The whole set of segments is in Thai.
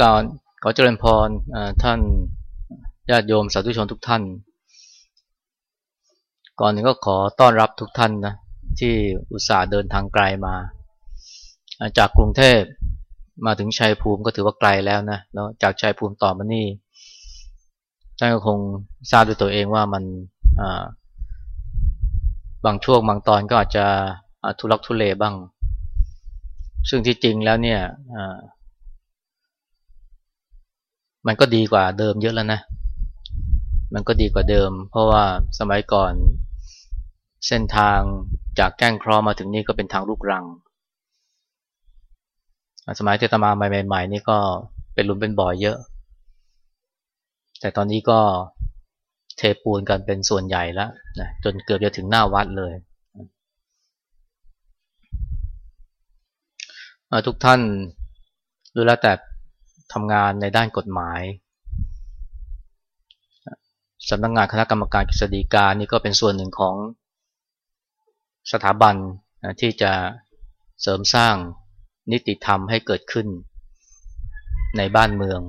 ก่อนขอเจริญพรท่านญาติโยมสาธุชนทุกท่าน ก่อนหนึ่งก็ขอต้อนรับทุกท่านนะที่อุตส่าห์เดินทางไกลมา จากกรุงเทพมาถึงชัยภูมิก็ถือว่าไกลแล้วนะแล้วจากชัยภูมิต่อมานี่ท่านก็คงทราบด้วยตัวเองว่ามันบางช่วงบางตอนก็อาจจะทุลักทุเลบ้าง ซึ่งที่จริงแล้วเนี่ย มันก็ดีกว่าเดิมเยอะแล้วนะ มันก็ดีกว่าเดิม เพราะว่าสมัยก่อนเส้นทางจากแก้งครอมาถึงนี่ก็เป็นทางลูกรัง สมัยที่ตมาใหม่ๆนี่ก็เป็นลุมเป็นบ่อเยอะ แต่ตอนนี้ก็เทปูนกันเป็นส่วนใหญ่แล้วนะจนเกือบจะถึงหน้าวัดเลย ทุกท่านรู้แล้วแต่ ทำงานในด้านกฎหมายสำนักงงานคณะกรรมการกฤษฎีกานี่ก็เป็นส่วนหนึ่งของสถาบันที่จะเสริมสร้างนิติธรรมให้เกิดขึ้นในบ้านเมือง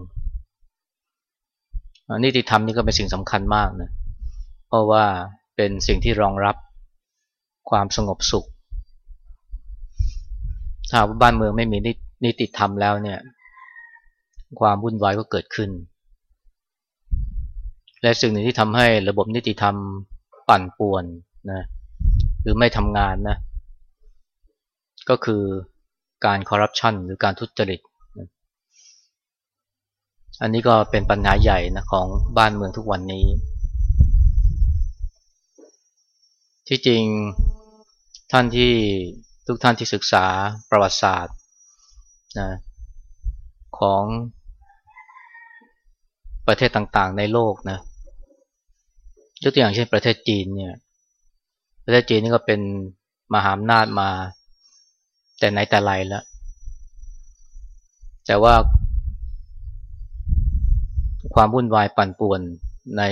นิติธรรมนี่ก็เป็นสิ่งสำคัญมากนะเพราะว่าเป็นสิ่งที่รองรับความสงบสุข ถ้าบ้านเมืองไม่มีนิติธรรมแล้วเนี่ย ความวุ่นวายก็เกิดขึ้น และสิ่งหนึ่งที่ทำให้ระบบนิติธรรมปั่นป่วนนะหรือไม่ทำงานนะก็คือการคอร์รัปชันหรือการทุจริต อันนี้ก็เป็นปัญหาใหญ่นะของบ้านเมืองทุกวันนี้ ที่จริงท่านที่ทุกท่านที่ศึกษาประวัติศาสตร์นะของ ประเทศต่างๆ ในโลกนะยกตัวอย่างเช่นประเทศจีนเนี่ย ประเทศจีนนี่ก็เป็นมหาอำนาจมา แต่ไหนแต่ไรแล้ว แต่ว่า ความวุ่นวายปั่นป่วนใน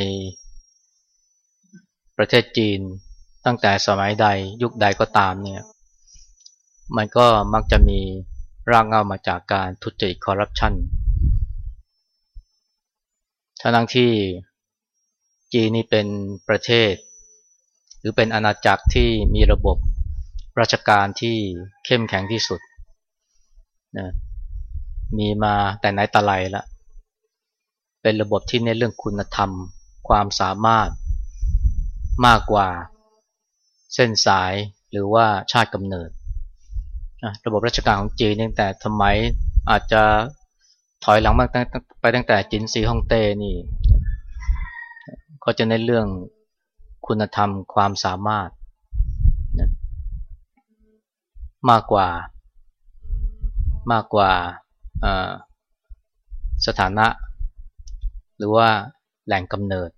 ประเทศจีนตั้งแต่สมัยใดยุคใดก็ตามเนี่ย มันก็มักจะมีรากเงามาจากการทุจริตคอร์รัปชัน ทั้งที่จีนนี่เป็นประเทศ หรือเป็นอาณาจักรที่มีระบบราชการที่เข้มแข็งที่สุดนะมีมาแต่ไหนแต่ไรละเป็นระบบที่เน้นเรื่องคุณธรรม ความสามารถมากกว่าเส้นสายหรือว่าชาติกำเนิด ระบบราชการของจีนตั้งแต่สมัยอาจจะ ถอยหลังมาไปตั้งแต่จินซีฮ่องเต้นี่ก็จะในเรื่องคุณธรรมความสามารถนะมากกว่ามากกว่าสถานะ หรือว่าแหล่งกำเนิด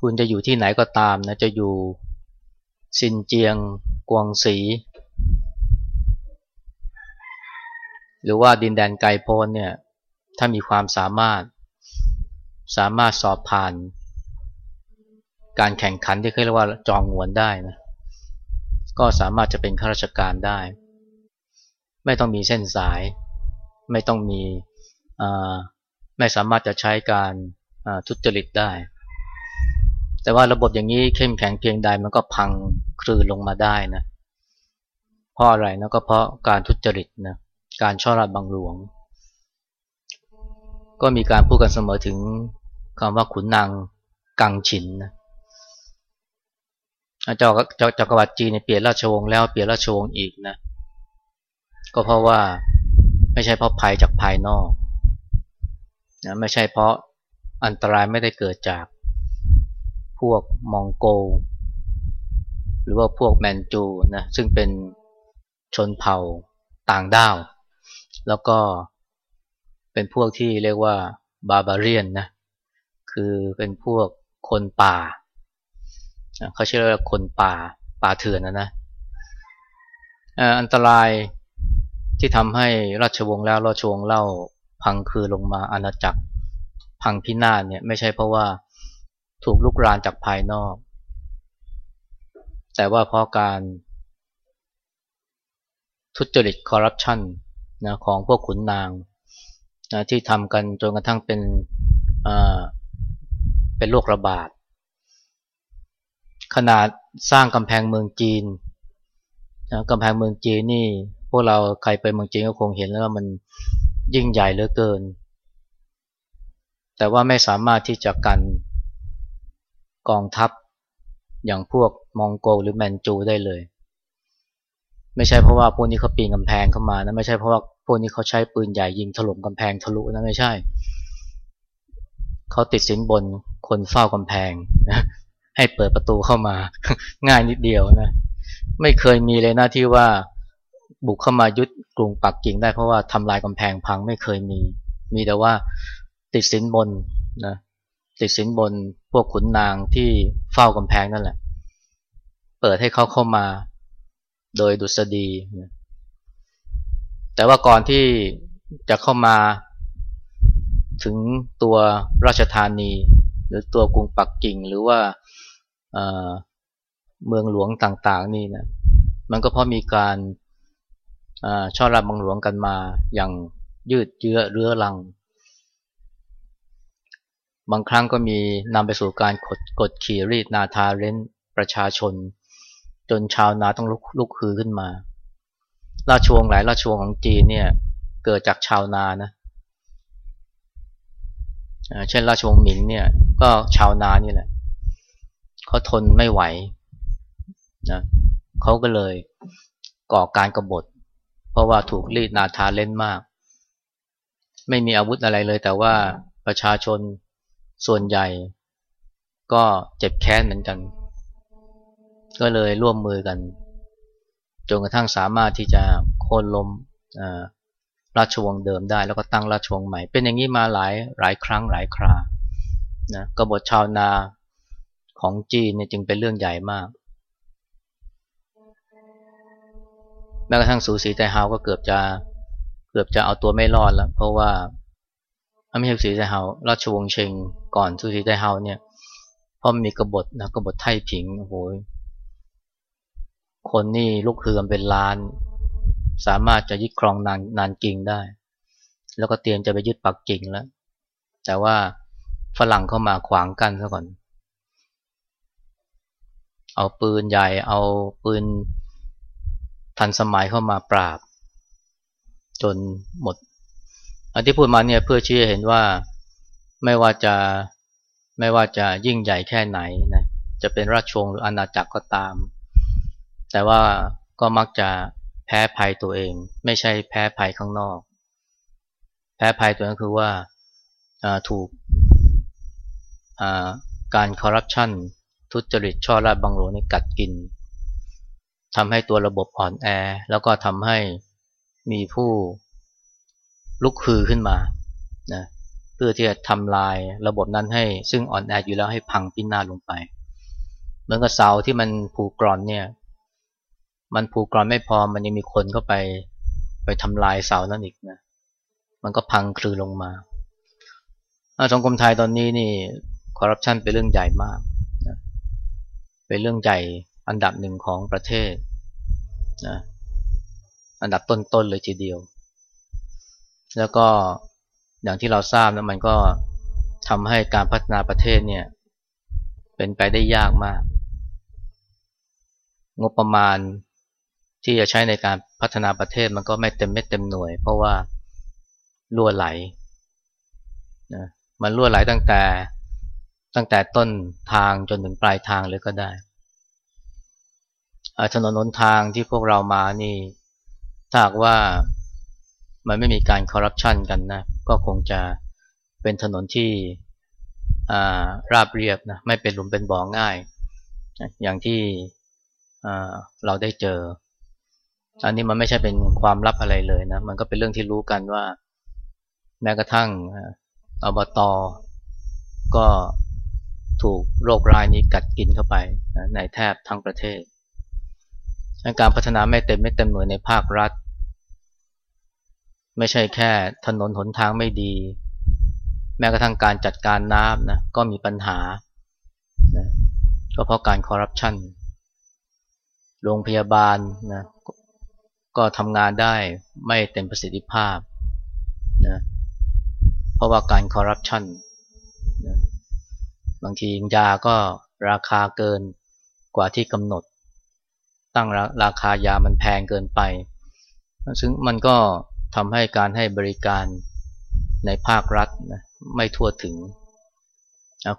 คุณจะอยู่ที่ไหนก็ตามนะจะอยู่ซินเจียง กวงสี หรือว่าดินแดนไกลโพ้นเนี่ยถ้ามีความสามารถสามารถสอบผ่าน การแข่งขันที่เรียกว่าจองงวนได้นะก็สามารถจะเป็นข้าราชการได้ ไม่ต้องมีเส้นสาย ไม่ต้องมีไม่สามารถจะใช้การทุจริตได้ แต่ว่าระบบอย่างนี้เข้มแข็งเพียงใดมันก็พังคลืนลงมาได้นะเพราะอะไรนะก็เพราะการทุจริตนะ การช่อราดบังหลวง ก็มีการพูดกันเสมอถึงคำว่าขุนนางกังฉินนะเจ้าจักรวรรดิจีนเปลี่ยนราชวงศ์แล้วเปลี่ยนราชวงศ์อีกนะ ก็เพราะว่าไม่ใช่เพราะภัยจากภายนอกนะไม่ใช่เพราะอันตรายไม่ได้เกิดจากพวกมองโกหรือว่าพวกแมนจูนะซึ่งเป็นชนเผ่าต่างด้าว แล้วก็เป็นพวกที่เรียกว่าบาบาเรียนนะคือเป็นพวกคนป่าเขาชื่อว่าคนป่าป่าเถื่อนนะนะอันตรายที่ทำให้ราชวงศ์แล้วราชวงศ์เล่าพังคือลงมาอาณาจักรพังพินาศเนี่ยไม่ใช่เพราะว่าถูกลุกรานจากภายนอก แต่ว่าเพราะการทุจริตคอร์รัปชัน นะของพวกขุนนางนะที่ทำกันจนกระทั่งเป็นเป็นโรคระบาด ขนาดสร้างกำแพงเมืองจีนนะกำแพงเมืองจีนนี่ พวกเราใครไปเมืองจีนก็คงเห็นแล้วว่ามันยิ่งใหญ่เหลือเกิน แต่ว่าไม่สามารถที่จะกันกองทัพอย่างพวกมองโกหรือแมนจูได้เลย ไม่ใช่เพราะว่าพวกนี้เขาปีนกำแพงเข้ามานะไม่ใช่เพราะว่าพวกนี้เขาใช้ปืนใหญ่ยิงถล่มกำแพงทะลุนะไม่ใช่เขาติดสินบนคนเฝ้ากำแพงนะให้เปิดประตูเข้ามา ง่ายนิดเดียวนะไม่เคยมีเลยนะที่ว่าบุกเข้ามายึดกรุงปักกิ่งได้เพราะว่าทำลายกำแพงพังไม่เคยมี มีแต่ว่าติดสินบนนะติดสินบนพวกขุนนางที่เฝ้ากำแพงนั่นแหละ เปิดให้เขาเข้ามา โดยดุษฎี แต่ว่าก่อนที่จะเข้ามาถึงตัวราชธานี หรือตัวกรุงปักกิ่งหรือว่าเมืองหลวงต่างๆนี่นะมันก็เพราะมีการช่อรับบังหลวงกันมาอย่างยืดเยื้อเรื้อรัง บางครั้งก็มีนำไปสู่การกดกดขี่รีดนาทาเร้นประชาชน จนชาวนาต้องลุกลุกฮือขึ้นมา ราชวงศ์หลายราชวงศ์ของจีนเนี่ยเกิดจากชาวนานะเช่นราชวงศ์หมิงเนี่ยก็ชาวนานี่แหละเขาทนไม่ไหวนะเขาก็เลยก่อการกรบฏ เพราะว่าถูกรีดนาทาเล่นมาก ไม่มีอาวุธอะไรเลย แต่ว่าประชาชนส่วนใหญ่ก็เจ็บแค้นเหมือนกัน ก็เลยร่วมมือกัน จนกระทั่งสามารถที่จะโค่นล้มราชวงศ์เดิมได้ แล้วก็ตั้งราชวงศ์ใหม่ เป็นอย่างนี้มาหลายหลายครั้งหลายครานะกบฏชาวนาของจีนเนี่ยจึงเป็นเรื่องใหญ่มากแม้กระทั่งสูสีใจฮาวก็เกือบจะเกือบจะเอาตัวไม่รอดแล้ว เพราะว่าไม่ใช่สูสีใจฮาวราชวงศ์เชงก่อนสุสีไทเฮาเนี่ยพราะมีกบฏนะกบฏไทผิงโอ้โห คนนี่ลุกฮือกันเป็นล้าน สามารถจะยึดครองนานนานกิ่งได้ แล้วก็เตรียมจะไปยึดปักกิ่งแล้ว แต่ว่าฝรั่งเข้ามาขวางกั้นซะก่อน เอาปืนใหญ่ เอาปืนทันสมัยเข้ามาปราบ จนหมด อันที่พูดมาเนี่ยเพื่อชี้ให้เห็นว่าไม่ว่าจะไม่ว่าจะยิ่งใหญ่แค่ไหนนะจะเป็นราชวงศ์หรืออาณาจักรก็ตาม แต่ว่าก็มักจะแพ้ภัยตัวเอง ไม่ใช่แพ้ภัยข้างนอก แพ้ภัยตัวนั้นคือว่าถูกการคอร์รัปชันทุจริตช่อราดบังโลนี่กัดกินทำให้ตัวระบบอ่อนแอ แล้วก็ทำให้มีผู้ลุกฮือขึ้นมานะพื่อที่จะทำลายระบบนั้นให้ซึ่งอ่อนแออยู่แล้วให้พังพินาศลงไป เหมือนกับเสาที่มันผูกกร่อนเนี่ย มันผูกกรอนไม่พอมันยังมีคนเข้าไปไปทำลายเสานั้นอีกนะ มันก็พังคลือลงมาสังคมไทยตอนนี้นี่คอร์รัปชันเป็นเรื่องใหญ่มากนะเป็นเรื่องใหญ่อันดับหนึ่งของประเทศนะอันดับต้นๆเลยทีเดียว แล้วก็อย่างที่เราทราบนะมันก็ทำให้การพัฒนาประเทศเนี่ยเป็นไปได้ยากมาก งบประมาณ ที่จะใช้ในการพัฒนาประเทศมันก็ไม่เต็มเม็ดเต็มหน่วย เพราะว่าล่วไหลนะมันล่วไหลตั้งแต่ตั้งแต่ต้นทางจนถึงปลายทางเลยก็ได้ถนนหนทางที่พวกเรามานี่ถ้าหากว่ามันไม่มีการคอร์รัปชันกันนะ ก็คงจะเป็นถนนที่ราบเรียบนะไม่เป็นหลุมเป็นบ่อง่าย อย่างที่เราได้เจอ อันนี้มันไม่ใช่เป็นความลับอะไรเลยนะ มันก็เป็นเรื่องที่รู้กันว่า แม้กระทั่งอบตก็ถูกโรคร้ายนี้กัดกินเข้าไปในแทบทั้งประเทศ การพัฒนาไม่เต็มไม่เต็มหน่วยในภาครัฐ ไม่ใช่แค่ถนนหนทางไม่ดี แม้กระทั่งการจัดการน้ำนะก็มีปัญหานะก็เพราะการคอร์รัปชันโรงพยาบาลนะ ก็ทำงานได้ไม่เต็มประสิทธิภาพนะเพราะว่าการคอร์รัปชันนะบางทียาก็ราคาเกินกว่าที่กำหนด ตั้งราคายามันแพงเกินไป ซึ่งมันก็ทำให้การให้บริการในภาครัฐนะไม่ทั่วถึง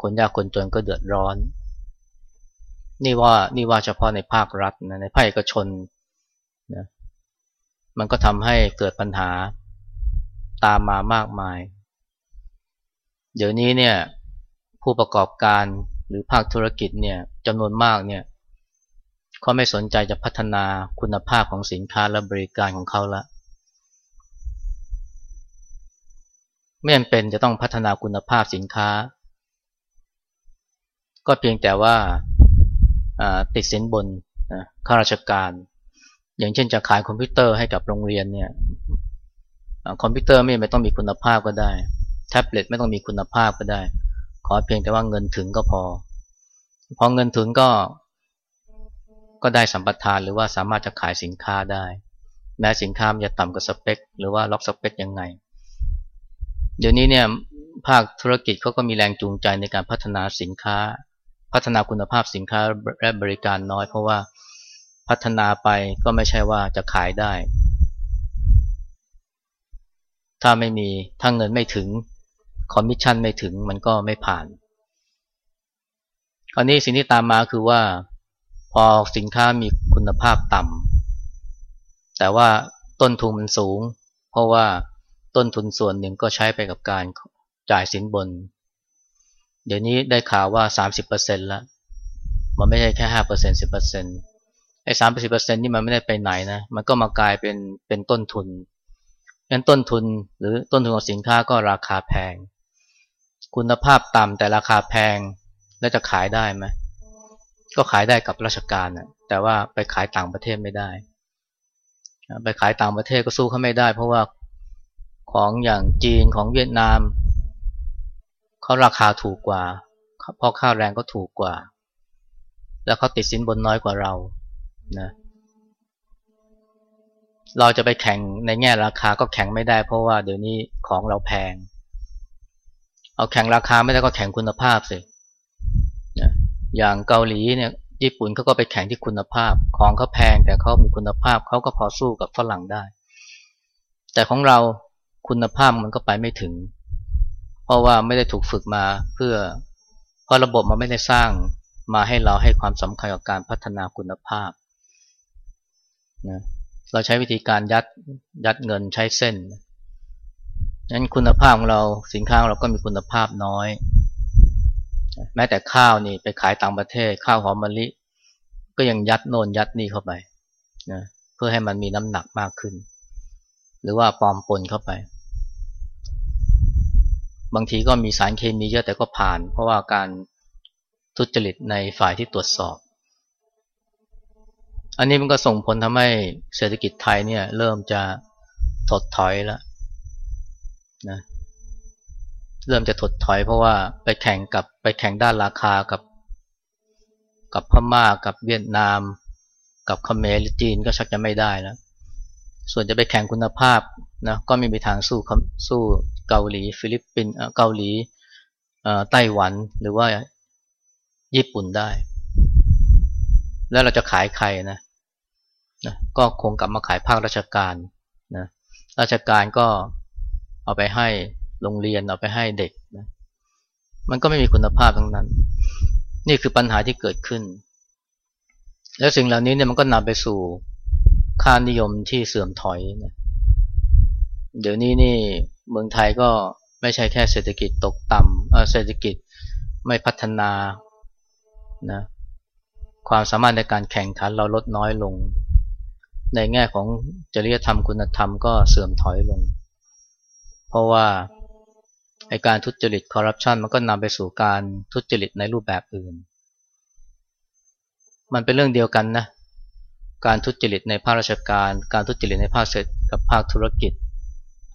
คนยากคนจนก็เดือดร้อน นี่ว่านี่ว่าเฉพาะในภาครัฐนะในภาคเอกชน มันก็ทำให้เกิดปัญหาตามมามากมาย เดี๋ยวนี้เนี่ยผู้ประกอบการหรือภาคธุรกิจเนี่ยจำนวนมากเนี่ยเขาไม่สนใจจะพัฒนาคุณภาพของสินค้าและบริการของเขาละไม่จำเป็นจะต้องพัฒนาคุณภาพสินค้า ก็เพียงแต่ว่าติดสินบนข้าราชการ อย่างเช่นจะขายคอมพิวเตอร์ให้กับโรงเรียนเนี่ยคอมพิวเตอร์ไม่ไม่ต้องมีคุณภาพก็ได้ แท็บเล็ตไม่ต้องมีคุณภาพก็ได้ ขอเพียงแต่ว่าเงินถึงก็พอ พอเงินถึงก็ก็ได้สัมปทานหรือว่าสามารถจะขายสินค้าได้ แม้สินค้ามันจะต่ำกว่าสเปค หรือว่าล็อกสเปคยังไง เดี๋ยวนี้เนี่ยภาคธุรกิจเขาก็มีแรงจูงใจในการพัฒนาสินค้า พัฒนาคุณภาพสินค้าและบริการน้อย เพราะว่า พัฒนาไปก็ไม่ใช่ว่าจะขายได้ ถ้าไม่มีถ้าเงินไม่ถึงคอมมิชชั่นไม่ถึงมันก็ไม่ผ่านคราวนี้สิ่งที่ตามมาคือว่า พอสินค้ามีคุณภาพต่ำแต่ว่าต้นทุนมันสูง เพราะว่าต้นทุนส่วนหนึ่งก็ใช้ไปกับการจ่ายสินบน เดี๋ยวนี้ได้ข่าวว่า 30%แล้ว มันไม่ใช่แค่ 5% 10% ไอ้30%นี่มันไม่ได้ไปไหนนะ มันก็มากลายเป็นเป็นต้นทุนงั้นต้นทุนหรือต้นทุนของสินค้าก็ราคาแพง คุณภาพต่ำแต่ราคาแพงแล้วจะขายได้ไหมก็ขายได้กับราชการนะแต่ว่าไปขายต่างประเทศไม่ได้ ไปขายต่างประเทศก็สู้เขาไม่ได้ เพราะว่าของอย่างจีนของเวียดนามเขาราคาถูกกว่าเพราะค่าแรงก็ถูกกว่า แล้วเขาติดสินบนน้อยกว่าเรา นะเราจะไปแข่งในแง่ราคาก็แข่งไม่ได้ เพราะว่าเดี๋ยวนี้ของเราแพง เอาแข่งราคาไม่ได้ก็แข่งคุณภาพสิอย่างเกาหลีเนี่ยญี่ปุ่นเขาก็ไปแข่งที่คุณภาพ ของเขาแพงแต่เขามีคุณภาพเขาก็พอสู้กับฝรั่งได้ แต่ของเราคุณภาพมันก็ไปไม่ถึง เพราะว่าไม่ได้ถูกฝึกมาเพื่อเพราะระบบมันไม่ได้สร้างมาให้เราให้ความสำคัญกับการพัฒนาคุณภาพ นะเราใช้วิธีการยัดยัดเงินใช้เส้นนั้นคุณภาพของเราสินค้าของเราก็มีคุณภาพน้อย แม้แต่ข้าวนี่ไปขายต่างประเทศ ข้าวหอมมะลิ ก็ยังยัดโน่นยัดนี่เข้าไปนะเพื่อให้มันมีน้ำหนักมากขึ้น หรือว่าปลอมปนเข้าไป บางทีก็มีสารเคมีเยอะแต่ก็ผ่าน เพราะว่าการทุจริตในฝ่ายที่ตรวจสอบ อันนี้มันก็ส่งผลทำให้เศรษฐกิจไทยเนี่ยเริ่มจะถดถอยแล้วนะเริ่มจะถดถอยเพราะว่าไปแข่งกับไปแข่งด้านราคากับ กับพม่ากับเวียดนาม กับเขมรหรือจีนก็ชักจะไม่ได้แล้ว ส่วนจะไปแข่งคุณภาพนะก็ไม่มีทางสู้สู้เกาหลี ฟิลิปปินส์เกาหลีไต้หวันหรือว่าญี่ปุ่นได้ แล้วเราจะขายใครนะ นะก็คงกลับมาขายภาคราชการนะราชการก็เอาไปให้โรงเรียนเอาไปให้เด็กนะมันก็ไม่มีคุณภาพทั้งนั้น นี่คือปัญหาที่เกิดขึ้น แล้วสิ่งเหล่านี้เนี่ยมันก็นำไปสู่ค่านิยมที่เสื่อมถอยนะเดี๋ยวนี้นี่เมืองไทยก็ไม่ใช่แค่เศรษฐกิจตกต่ำเศรษฐกิจไม่พัฒนานะความสามารถในการแข่งขันเราลดน้อยลง ในแง่ของจริยธรรมคุณธรรมก็เสื่อมถอยลง เพราะว่าไอการทุจริตคอร์รัปชันมันก็นำไปสู่การทุจริตในรูปแบบอื่น มันเป็นเรื่องเดียวกันนะการทุจริตในภาคราชการ การทุจริตในภาคเศรษฐกับภาคธุรกิจ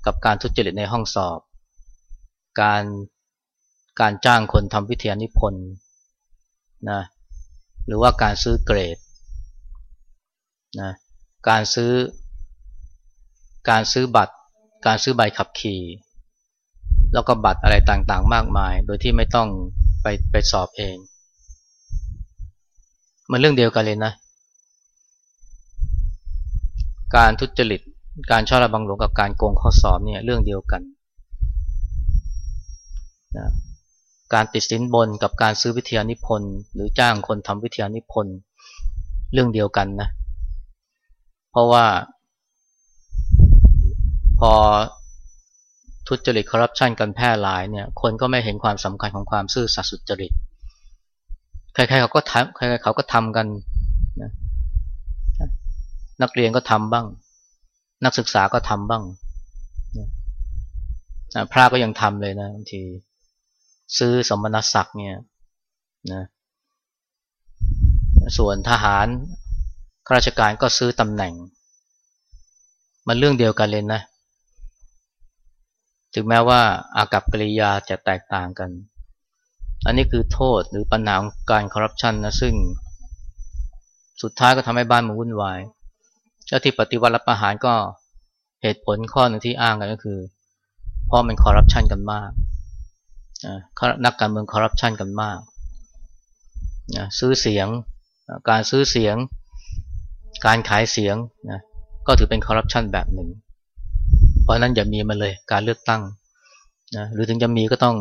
กับการทุจริตในห้องสอบ การการจ้างคนทำวิทยานิพนธ์นะหรือว่าการซื้อเกรดนะ การซื้อ การซื้อบัตร การซื้อใบขับขี่ แล้วก็บัตรอะไรต่างๆ มากมาย โดยที่ไม่ต้องไปไปสอบเอง มันเรื่องเดียวกันเลยนะ การทุจริต การช่อระบังหลวงกับการโกงข้อสอบเนี่ยเรื่องเดียวกันนะการติดสินบนกับการซื้อวิทยานิพนธ์หรือจ้างคนทำวิทยานิพนธ์เรื่องเดียวกันนะเราะว่า พอทุจริตคอร์รัปชันกันแพร่หลายเนี่ย คนก็ไม่เห็นความสำคัญของความซื่อสัตย์สุจริตใครๆเขาก็ทำใครๆเขาก็ทำกันนะนักเรียนก็ทำบ้าง นักศึกษาก็ทำบ้างพระก็ยังทำเลยนะบางทีซื้อสมณศักดิ์เนี่ยนะส่วนทหาร ข้าราชการก็ซื้อตำแหน่ง มันเรื่องเดียวกันเลยนะ ถึงแม้ว่าอากับกริยาจะแตกต่างกัน อันนี้คือโทษหรือปัญหาของการคอร์รัปชันนะซึ่ง สุดท้ายก็ทำให้บ้านมันวุ่นวายแล้วที่ปฏิวัติรับประหารก็เหตุผลข้อหนึ่งที่อ้างกันก็คือ เพราะมันคอร์รัปชันกันมากนักการเมืองคอร์รัปชันกันมากนะซื้อเสียงการซื้อเสียง การขายเสียงนะก็ถือเป็นคอร์รัปชันแบบหนึ่ง เพราะนั้นอย่ามีมาเลยการเลือกตั้งนะหรือถึงจะมีก็ต้อง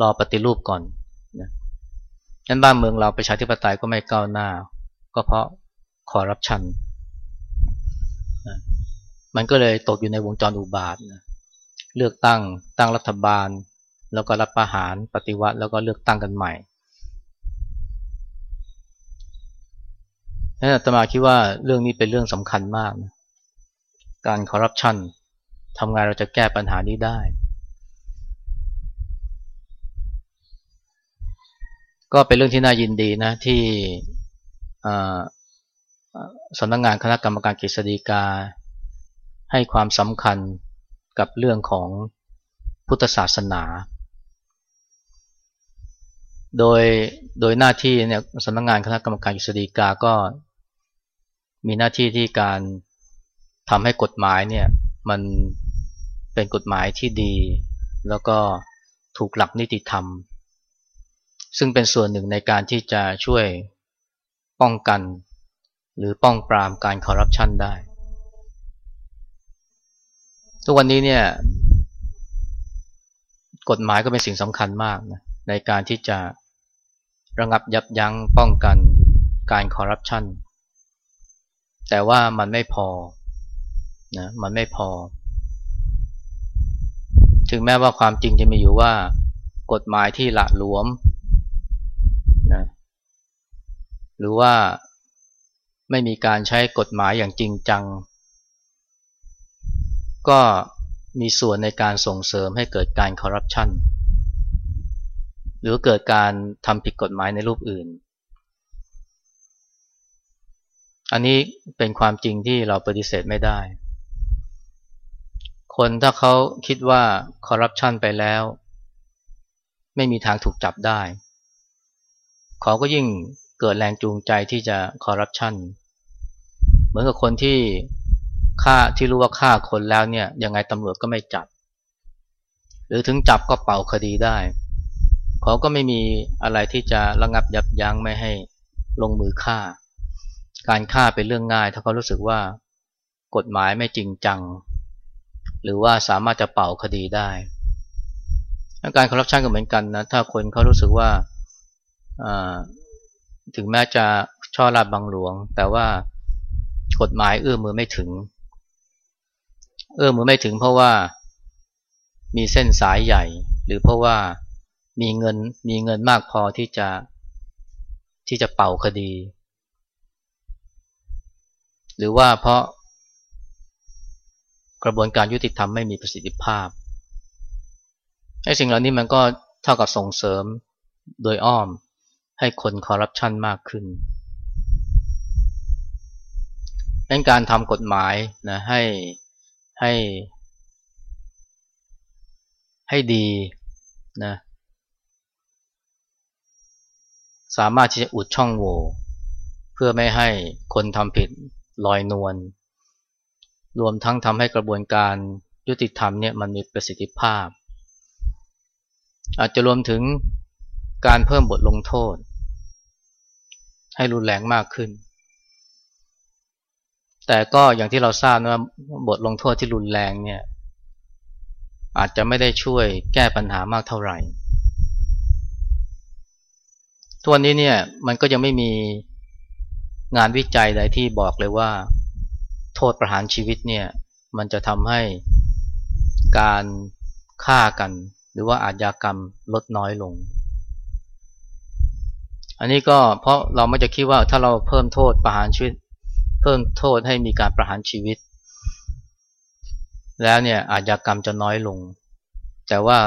รอปฏิรูปก่อนนะนั้นบ้านเมืองเราประชาธิปไตยก็ไม่ก้าวหน้า ก็เพราะคอร์รัปชันนะมันก็เลยตกอยู่ในวงจรอุบาทนะเลือกตั้งตั้งรัฐบาล แล้วก็รับประหารปฏิวัติแล้วก็เลือกตั้งกันใหม่ นั่นอาตมาคิดว่าเรื่องนี้เป็นเรื่องสำคัญมากนะการคอร์รัปชันทำงานเราจะแก้ปัญหานี้ได้ ก็เป็นเรื่องที่น่ายินดีนะที่สำนักงงานคณะกรรมการกฤษฎีกา ให้ความสำคัญกับเรื่องของพุทธศาสนา โดยโดยหน้าที่เนี่ยสำนักงงานคณะกรรมการกฤษฎีกาก็ มีหน้าที่ที่การทำให้กฎหมายเนี่ยมันเป็นกฎหมายที่ดี แล้วก็ถูกหลักนิติธรรม ซึ่งเป็นส่วนหนึ่งในการที่จะช่วยป้องกัน หรือป้องปรามการคอร์รัปชันได้ ทุกวันนี้เนี่ยกฎหมายก็เป็นสิ่งสำคัญมากนะในการที่จะระงับยับยั้งป้องกันการคอร์รัปชัน แต่ว่ามันไม่พอนะมันไม่พอ ถึงแม้ว่าความจริงจะมีอยู่ว่ากฎหมายที่ละหลวมนะหรือว่าไม่มีการใช้กฎหมายอย่างจริงจัง ก็มีส่วนในการส่งเสริมให้เกิดการคอร์รัปชันหรือเกิดการทำผิดกฎหมายในรูปอื่น อันนี้เป็นความจริงที่เราปฏิเสธไม่ได้ คนถ้าเขาคิดว่าคอร์รัปชันไปแล้ว ไม่มีทางถูกจับได้ เขาก็ยิ่งเกิดแรงจูงใจที่จะคอร์รัปชันเหมือนกับคนที่ฆ่าที่รู้ว่าฆ่าคนแล้วเนี่ยยังไงตำรวจก็ไม่จับ หรือถึงจับก็เป่าคดีได้ เขาก็ไม่มีอะไรที่จะระงับยับยั้งไม่ให้ลงมือฆ่า การฆ่าเป็นเรื่องง่าย ถ้าเขารู้สึกว่ากฎหมายไม่จริงจัง หรือว่าสามารถจะเป่าคดีได้การคอร์รัปชันก็เหมือนกันนะถ้าคนเขารู้สึกว่าถึงแม้จะช่อราบบังหลวง แต่ว่ากฎหมายเอื้อมือไม่ถึง เอื้อมือไม่ถึงเพราะว่ามีเส้นสายใหญ่ หรือเพราะว่ามีเงินมีเงินมากพอที่จะที่จะเป่าคดี หรือว่าเพราะกระบวนการยุติธรรมไม่มีประสิทธิภาพไอ้สิ่งเหล่านี้มันก็เท่ากับส่งเสริมโดยอ้อมให้คนคอร์รัปชันมากขึ้นดังการทำกฎหมายนะให้ให้ให้ดีนะสามารถที่จะอุดช่องโหว่เพื่อไม่ให้คนทำผิด ลอยนวลรวมทั้งทำให้กระบวนการยุติธรรมเนี่ยมันมีประสิทธิภาพ อาจจะรวมถึงการเพิ่มบทลงโทษ ให้รุนแรงมากขึ้น แต่ก็อย่างที่เราทราบว่าบทลงโทษที่รุนแรงเนี่ยอาจจะไม่ได้ช่วยแก้ปัญหามากเท่าไหร่ทุกวันนี้เนี่ยมันก็ยังไม่มี งานวิจัยใดที่บอกเลยว่า โทษประหารชีวิตเนี่ยมันจะทำให้การฆ่ากัน หรือว่าอาชญากรรมลดน้อยลง อันนี้ก็เพราะเราไม่จะคิดว่าถ้าเราเพิ่มโทษประหารชีวิต เพิ่มโทษให้มีการประหารชีวิต แล้วเนี่ยอาชญากรรมจะน้อยลง แต่ว่า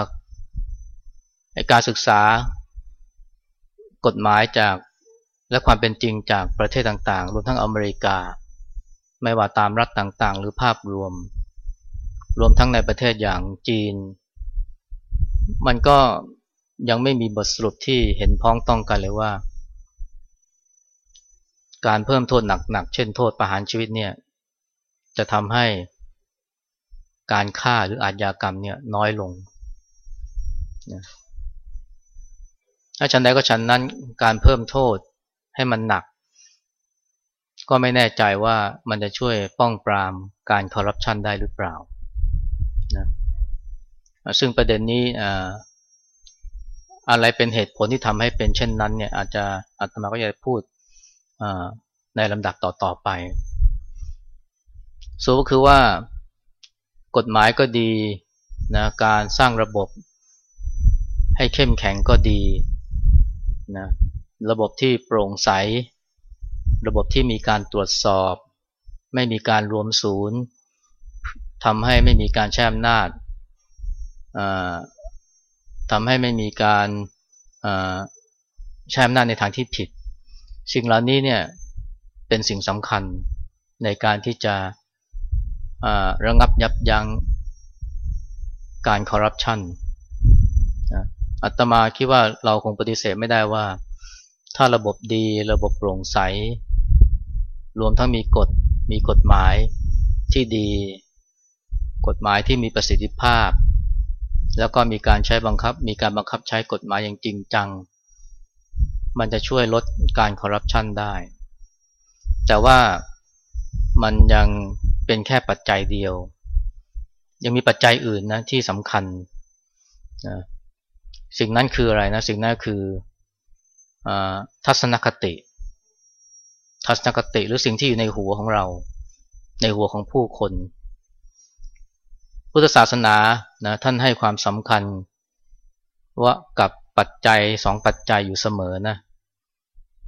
การศึกษากฎหมายจาก และความเป็นจริงจากประเทศต่างๆ รวมทั้งอเมริกา ไม่ว่าตามรัฐต่างๆ หรือภาพรวม รวมทั้งในประเทศอย่างจีน มันก็ยังไม่มีบทสรุปที่เห็นพ้องต้องกันเลยว่า การเพิ่มโทษหนักๆ เช่นโทษประหารชีวิตเนี่ย จะทำให้การฆ่าหรืออาชญากรรมเนี่ยน้อยลงถ้าฉันใดก็ฉันนั้นการเพิ่มโทษ ให้มันหนัก ก็ไม่แน่ใจว่ามันจะช่วยป้องปรามการคอร์รัปชันได้หรือเปล่านะซึ่งประเด็นนี้อะไรเป็นเหตุผลที่ทำให้เป็นเช่นนั้นเนี่ยอาจจะอาตมาก็จะพูดในลำดับต่อๆไปสูก็คือว่ากฎหมายก็ดีนะการสร้างระบบให้เข้มแข็งก็ดีนะ ระบบที่โปร่งใส ระบบที่มีการตรวจสอบ ไม่มีการรวมศูนย์ทำให้ไม่มีการแช่อำนาจทำให้ไม่มีการใช้อำนาจในทางที่ผิด สิ่งเหล่านี้เนี่ยเป็นสิ่งสำคัญในการที่จะระงับยับยั้งการคอร์รัปชันอัตมาคิดว่าเราคงปฏิเสธไม่ได้ว่า ถ้าระบบดีระบบโปร่งใส รวมทั้งมีกฎมีกฎหมายที่ดี กฎหมายที่มีประสิทธิภาพ แล้วก็มีการใช้บังคับ มีการบังคับใช้กฎหมายอย่างจริงจัง มันจะช่วยลดการคอร์รัปชันได้ แต่ว่ามันยังเป็นแค่ปัจจัยเดียว ยังมีปัจจัยอื่นนะที่สำคัญนะสิ่งนั้นคืออะไรนะ สิ่งนั้นคืออ ทัศนคติ ทัศนคติหรือสิ่งที่อยู่ในหัวของเรา ในหัวของผู้คน พุทธศาสนานะท่านให้ความสำคัญว่ากับปัจจัยสองปัจจัยอยู่เสมอนะ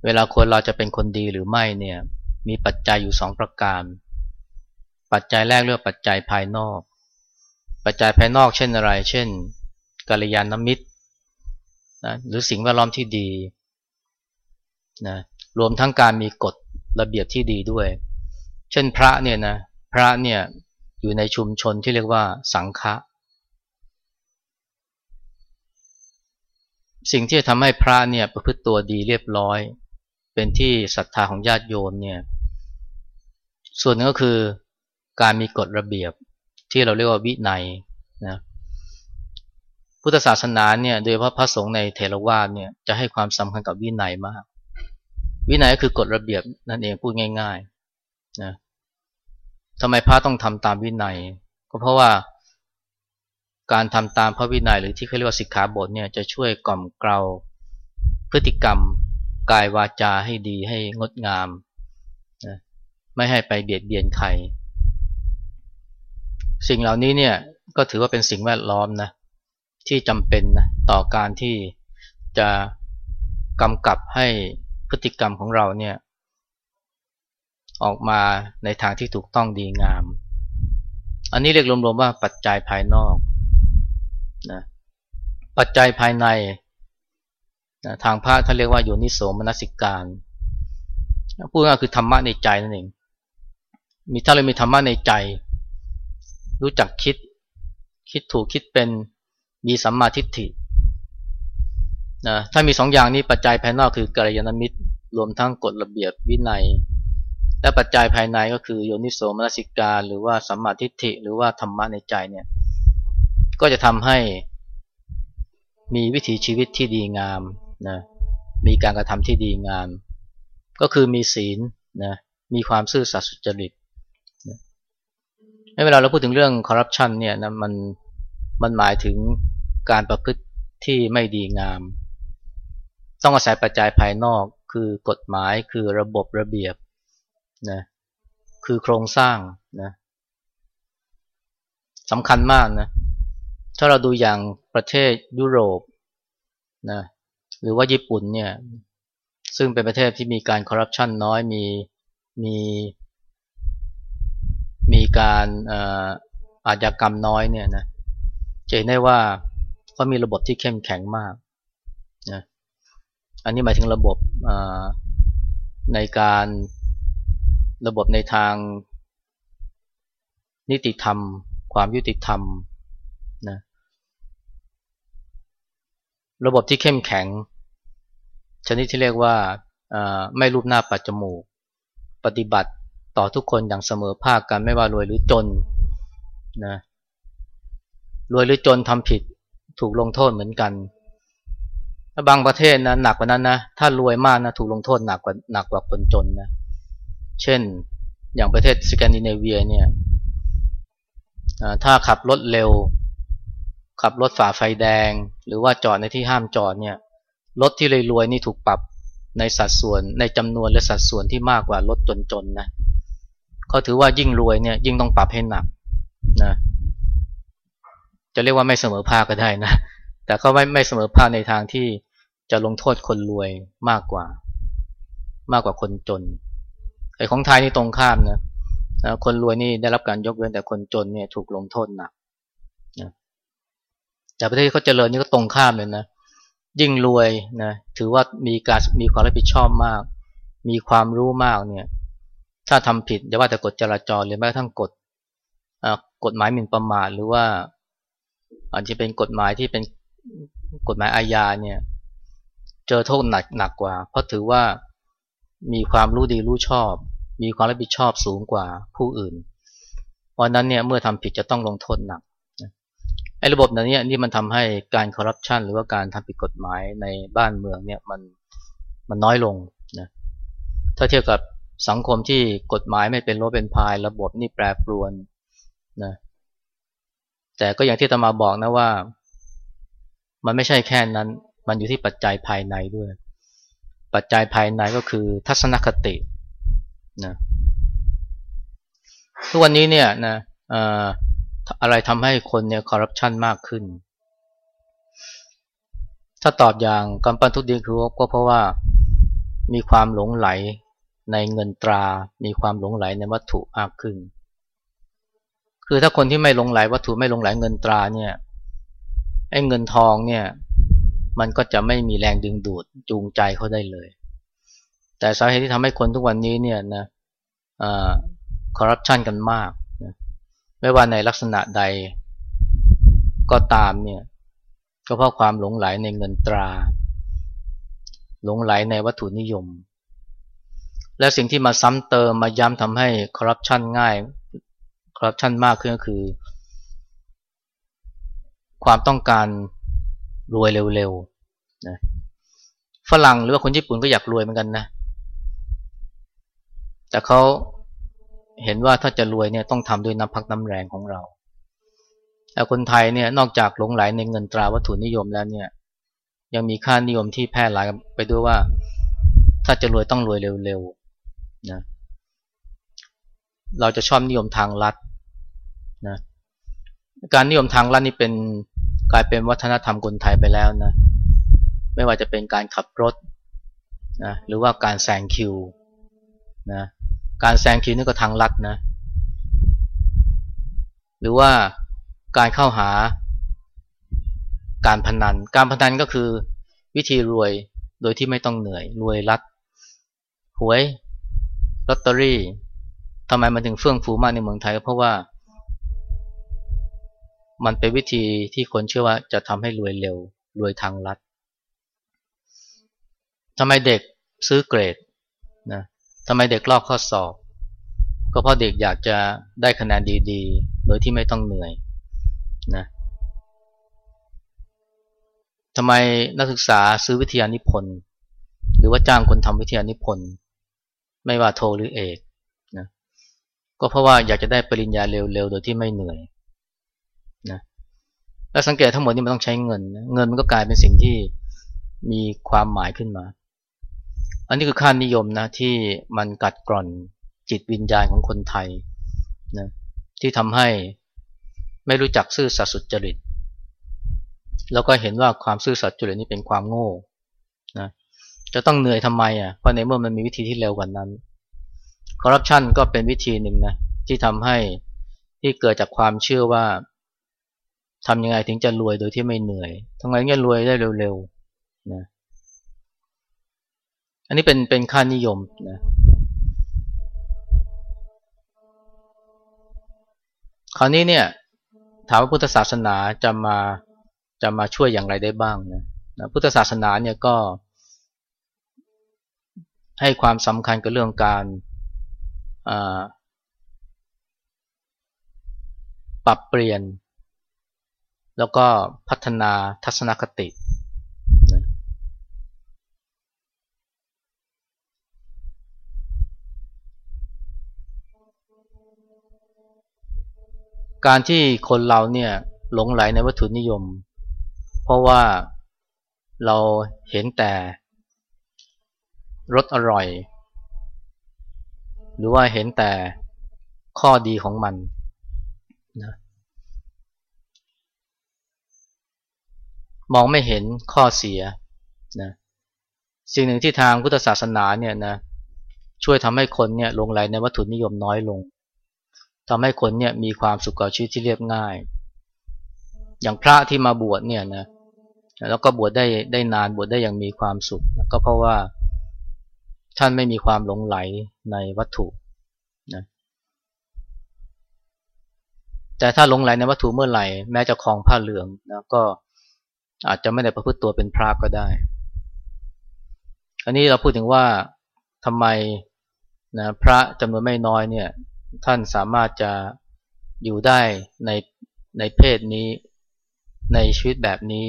เวลาคนเราจะเป็นคนดีหรือไม่เนี่ยมีปัจจัยอยู่สองประการ ปัจจัยแรกเรียกปัจจัยภายนอก ปัจจัยภายนอกเช่นอะไร เช่นกัลยาณมิตรนะหรือสิ่งแวดล้อมที่ดี นะรวมทั้งการมีกฎระเบียบที่ดีด้วย เช่นพระเนี่ยนะพระเนี่ยอยู่ในชุมชนที่เรียกว่าสังฆะสิ่งที่จะทำให้พระเนี่ยประพฤติตัวดีเรียบร้อย เป็นที่ศรัทธาของญาติโยมเนี่ยส่วนนึงก็คือการมีกฎระเบียบที่เราเรียกว่าวินัยนะพุทธศาสนาเนี่ยโดยเฉพาะพระสงฆ์ในเทรวาสเนี่ยจะให้ความสำคัญกับวินัยมาก วินัยก็คือกฎระเบียบนั่นเองพูดง่ายๆนะทำไมพระต้องทำตามวินัย ก็เพราะว่าการทำตามพระวินัยหรือที่เขาเรียกว่าสิกขาบทเนี่ยจะช่วยกล่อมเกลาพฤติกรรมกายวาจาให้ดีให้งดงามนะไม่ให้ไปเบียดเบียนใคร สิ่งเหล่านี้เนี่ยก็ถือว่าเป็นสิ่งแวดล้อมนะที่จำเป็นนะต่อการที่จะกำกับให้ พฤติกรรมของเราเนี่ยออกมาในทางที่ถูกต้องดีงาม อันนี้เรียกรวมๆว่าปัจจัยภายนอกนะปัจจัยภายในนะทางพระท่านเรียกว่าโยนิโสมนสิการพูดง่ายคือธรรมะในใจนั่นเอง มีถ้าเรามีธรรมะในใจ รู้จักคิด คิดถูกคิดเป็นมีสัมมาทิฏฐิ นะถ้ามีสองอย่างนี้ปัจจัยภายนอกคือกัลยาณมิตร รวมทั้งกฎระเบียบวินัย และปัจจัยภายในก็คือโยนิโสมนสิกาหรือว่าสัมมาทิฏฐิหรือว่าธรรมะในใจเนี่ยก็จะทำให้มีวิถีชีวิตที่ดีงามนะมีการกระทำที่ดีงาม ก็คือมีศีลนะมีความซื่อสัตย์สุจริตนเวลาเราพูดถึงเรื่องคอร์รัปชันเนี่ยนะมันมันหมายถึงการประพฤติที่ไม่ดีงาม ต้องอาศัยปัจจัยภายนอกคือกฎหมายคือระบบระเบียบนะคือโครงสร้างนะสำคัญมากนะถ้าเราดูอย่างประเทศยุโรปนะหรือว่าญี่ปุ่นเนี่ยซึ่งเป็นประเทศที่มีการคอร์รัปชันน้อยมีมีมีการอาชญากรรมน้อยเนี่ยนะจะเห็นได้ว่าเขามีระบบที่เข้มแข็งมากนะ อันนี้หมายถึงระบบในการระบบในทางนิติธรรม ความยุติธรรมนะระบบที่เข้มแข็ง ชนิดที่เรียกว่าไม่รูปหน้าปัจจมูก ปฏิบัติต่อทุกคนอย่างเสมอภาคกันไม่ว่ารวยหรือจนนะรวยหรือจนทำผิดถูกลงโทษเหมือนกัน บางประเทศนะหนักกว่านั้นนะถ้ารวยมากนะถูกลงโทษหนักกว่าหนักกว่าคนจนนะเช่นอย่างประเทศสแกนดิเนเวียเนี่ยถ้าขับรถเร็ว ขับรถฝ่าไฟแดง หรือว่าจอดในที่ห้ามจอดเนี่ยรถที่รวยๆนี่ถูกปรับในสัดส่วนในจำนวนและสัดส่วนที่มากกว่ารถจนๆนะเขาถือว่ายิ่งรวยเนี่ยยิ่งต้องปรับให้หนักนะจะเรียกว่าไม่เสมอภาคก็ได้นะ แต่ก็ไม่ไม่เสมอภาคในทางที่จะลงโทษคนรวยมากกว่า มากกว่าคนจนไอ้ของไทยนี่ตรงข้ามนะคนรวยนี่ได้รับการยกเว้นแต่คนจนเนี่ยถูกลงโทษหนักนะแต่ประเทศเขาเจริญนี่ก็ตรงข้ามเลยนะยิ่งรวยนะถือว่ามีการมีความรับผิดชอบมาก มีความรู้มากเนี่ย ถ้าทำผิดจะว่าแต่กฎจราจรหรือแม้กระทั่งกฎกฎหมายหมิ่นประมาทหรือว่าอาจจะเป็นกฎหมายที่เป็น กฎหมายอาญาเนี่ย เจอโทษหนักหนักกว่า เพราะถือว่ามีความรู้ดีรู้ชอบ มีความรับผิดชอบสูงกว่าผู้อื่น เพราะนั้นเนี่ยเมื่อทำผิดจะต้องลงโทษหนักไอ้ระบบนั้นเนี่ยนี่มันทำให้การคอร์รัปชันหรือว่าการทำผิดกฎหมายในบ้านเมืองเนี่ยมันมันน้อยลงนะถ้าเทียบกับสังคมที่กฎหมายไม่เป็นรเป็นพาย ระบบนี่แปรปรวนนะแต่ก็อย่างที่ตมาบอกนะว่า มันไม่ใช่แค่นั้น มันอยู่ที่ปัจจัยภายในด้วย ปัจจัยภายในก็คือทัศนคตินะทุกวันนี้เนี่ยนะอะไรทำให้คนเนี่ยคอร์รัปชันมากขึ้น ถ้าตอบอย่างกำปั้นทุกดีคือก็เพราะว่ามีความหลงไหลในเงินตรา มีความหลงไหลในวัตถุมากขึ้น คือถ้าคนที่ไม่หลงไหลวัตถุไม่หลงไหลเงินตราเนี่ย ไอ้เงินทองเนี่ยมันก็จะไม่มีแรงดึงดูดจูงใจเขาได้เลย แต่สาเหตุที่ทำให้คนทุกวันนี้เนี่ยนะคอร์รัปชันกันมากนะไม่ว่าในลักษณะใดก็ตามเนี่ยก็เพราะความหลงไหลในเงินตรา หลงไหลในวัตถุนิยม และสิ่งที่มาซ้ำเติมมาย้ำทำให้คอร์รัปชันง่ายคอร์รัปชันมากขึ้นก็คือ ความต้องการรวยเร็วๆนะฝรั่งหรือว่าคนญี่ปุ่นก็อยากรวยเหมือนกันนะ แต่เขาเห็นว่าถ้าจะรวยเนี่ยต้องทำด้วยน้ำพักน้ำแรงของเรา แต่คนไทยเนี่ยนอกจากหลงไหลในเงินตราวัตถุนิยมแล้วเนี่ย ยังมีค่านิยมที่แพร่หลายไปด้วยว่า ถ้าจะรวยต้องรวยเร็วๆนะเราจะชอบนิยมทางลัดนะการนิยมทางลัดนี่เป็น กลายเป็นวัฒนธรรมคนไทยไปแล้วนะ ไม่ว่าจะเป็นการขับรถนะหรือว่าการแซงคิวนะการแซงคิวนี่ก็ทางลัดนะ หรือว่าการเข้าหาการพนัน การพนันก็คือวิธีรวยโดยที่ไม่ต้องเหนื่อย รวยรัดหวยลอตเตอรี่ทำไมมันถึงเฟื่องฟูมากในเมืองไทยเพราะว่า มันเป็นวิธีที่คนเชื่อว่าจะทำให้รวยเร็ว รวยทางลัดทำไมเด็กซื้อเกรดนะทำไมเด็กลอกข้อสอบ ก็เพราะเด็กอยากจะได้คะแนนดีๆ โดยที่ไม่ต้องเหนื่อยนะทำไมนักศึกษาซื้อวิทยานิพนธ์หรือว่าจ้างคนทำวิทยานิพนธ์ไม่ว่าโทหรือเอกนะก็เพราะว่าอยากจะได้ปริญญาเร็วๆ โดยที่ไม่เหนื่อย แล้วสังเกตทั้งหมดนี้มันต้องใช้เงิน เงินมันก็กลายเป็นสิ่งที่มีความหมายขึ้นมา อันนี้คือค่านิยมนะที่มันกัดกร่อนจิตวิญญาณของคนไทยนะที่ทำให้ไม่รู้จักซื่อสัตย์สุจริต แล้วก็เห็นว่าความซื่อสัตย์สุจริตนี้เป็นความโง่นะจะต้องเหนื่อยทำไมอะเพราะในเมื่อมันมีวิธีที่เร็วกว่านั้นคอร์รัปชันก็เป็นวิธีหนึ่งนะที่ทำให้ที่เกิดจากความเชื่อว่า ทำยังไงถึงจะรวยโดยที่ไม่เหนื่อยทำไงจะรวยได้เร็วๆนะอันนี้เป็นเป็นค่านิยมนะคราวนี้เนี่ยถามว่าพุทธศาสนาจะมาจะมาช่วยอย่างไรได้บ้างนะนะพุทธศาสนาเนี่ยก็ ให้ความสำคัญกับเรื่องการปรับเปลี่ยน แล้วก็พัฒนาทัศนคติ การที่คนเราเนี่ยหลงไหลในวัตถุนิยม เพราะว่าเราเห็นแต่รสอร่อย หรือว่าเห็นแต่ข้อดีของมันนะ มองไม่เห็นข้อเสียนะสิ่งหนึ่งที่ทางพุทธศาสนาเนี่ยนะช่วยทำให้คนเนี่ยลงไหลในวัตถุนิยมน้อยลงทำให้คนเนี่ยมีความสุขกับชีวิตที่เรียบง่าย อย่างพระที่มาบวชเนี่ยนะแล้วก็บวชได้ได้นานบวชได้อย่างมีความสุขก็เพราะว่าท่านไม่มีความหลงไหลในวัตถุนะแต่ถ้าหลงไหลในวัตถุเมื่อไหร่ แม้จะคลองผ้าเหลืองนะก็ อาจจะไม่ได้ประพฤติตัวเป็นพระก็ได้ อันนี้เราพูดถึงว่าทำไมนะพระจำนวนไม่น้อยเนี่ยท่านสามารถจะอยู่ได้ในในเพศนี้ในชีวิตแบบนี้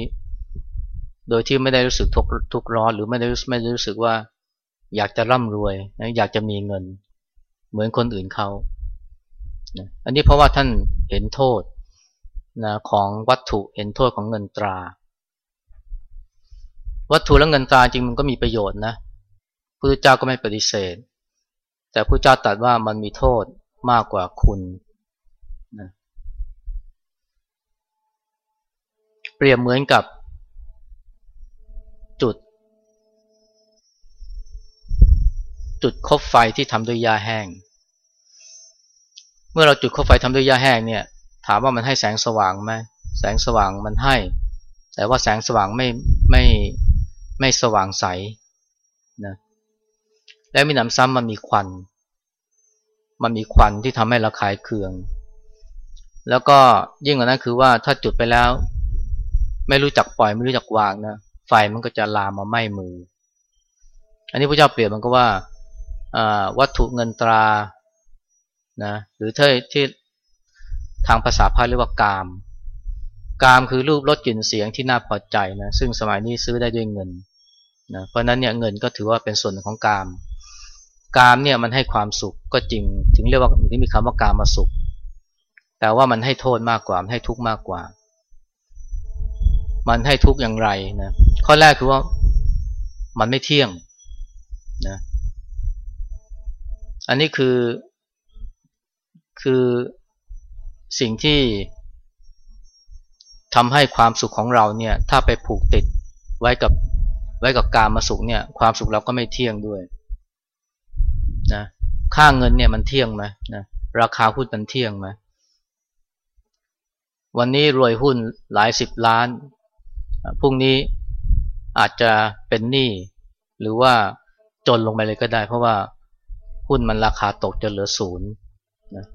โดยที่ไม่ได้รู้สึกทุกทุกร้อนหรือไม่ได้รู้ไม่ได้รู้สึกว่าอยากจะร่ำรวยนะอยากจะมีเงิน เหมือนคนอื่นเขานะอันนี้เพราะว่าท่านเห็นโทษนะของวัตถุเห็นโทษของเงินตรา วัตถุและเงินตราจริงมันก็มีประโยชน์นะพระเจ้าก็ไม่ปฏิเสธ แต่พระเจ้าตรัสว่ามันมีโทษมากกว่าคุณนะเปรียบเหมือนกับจุด จุดคบไฟที่ทำด้วยยาแห้ง เมื่อเราจุดคบไฟทำด้วยยาแห้งเนี่ย ถามว่ามันให้แสงสว่างไหมแสงสว่างมันให้ แต่ว่าแสงสว่างไม่ไม่ ไม่สว่างใสนะและมีหนำซ้ำมันมีควัน มันมีควันที่ทำให้ระคายเคือง แล้วก็ยิ่งกว่านั้นคือว่าถ้าจุดไปแล้ว ไม่รู้จักปล่อยไม่รู้จักวางนะไฟมันก็จะลามมาไหม้มือ อันนี้พระเจ้าเปรียบมันก็ว่าวัตถุเงินตรานะหรือที่ที่ทางภาษาพาเรียกว่ากาม กามคือรูปรสกลิ่นเสียงที่น่าพอใจนะซึ่งสมัยนี้ซื้อได้ด้วยเงินนะเพราะนั้นเนี่ยเงินก็ถือว่าเป็นส่วนของกาม กามเนี่ยมันให้ความสุขก็จริง ถึงเรียกว่าถึงมีคำว่ากามมาสุข แต่ว่ามันให้โทษมากกว่ามันให้ทุกข์มากกว่า มันให้ทุกข์อย่างไรนะข้อแรกคือว่ามันไม่เที่ยงนะอันนี้คือคือสิ่งที่ ทำให้ความสุขของเราเนี่ยถ้าไปผูกติดไว้กับไว้กับการมาสุขเนี่ยความสุขเราก็ไม่เที่ยงด้วยนะค่าเงินเนี่ยมันเที่ยงไหมนะราคาหุ้นมันเที่ยงไหมวันนี้รวยหุ้นหลายสิบล้านพรุ่งนี้อาจจะเป็นหนี้หรือว่าจนลงไปเลยก็ได้ เพราะว่าหุ้นมันราคาตกจนเหลือศูนย์นะ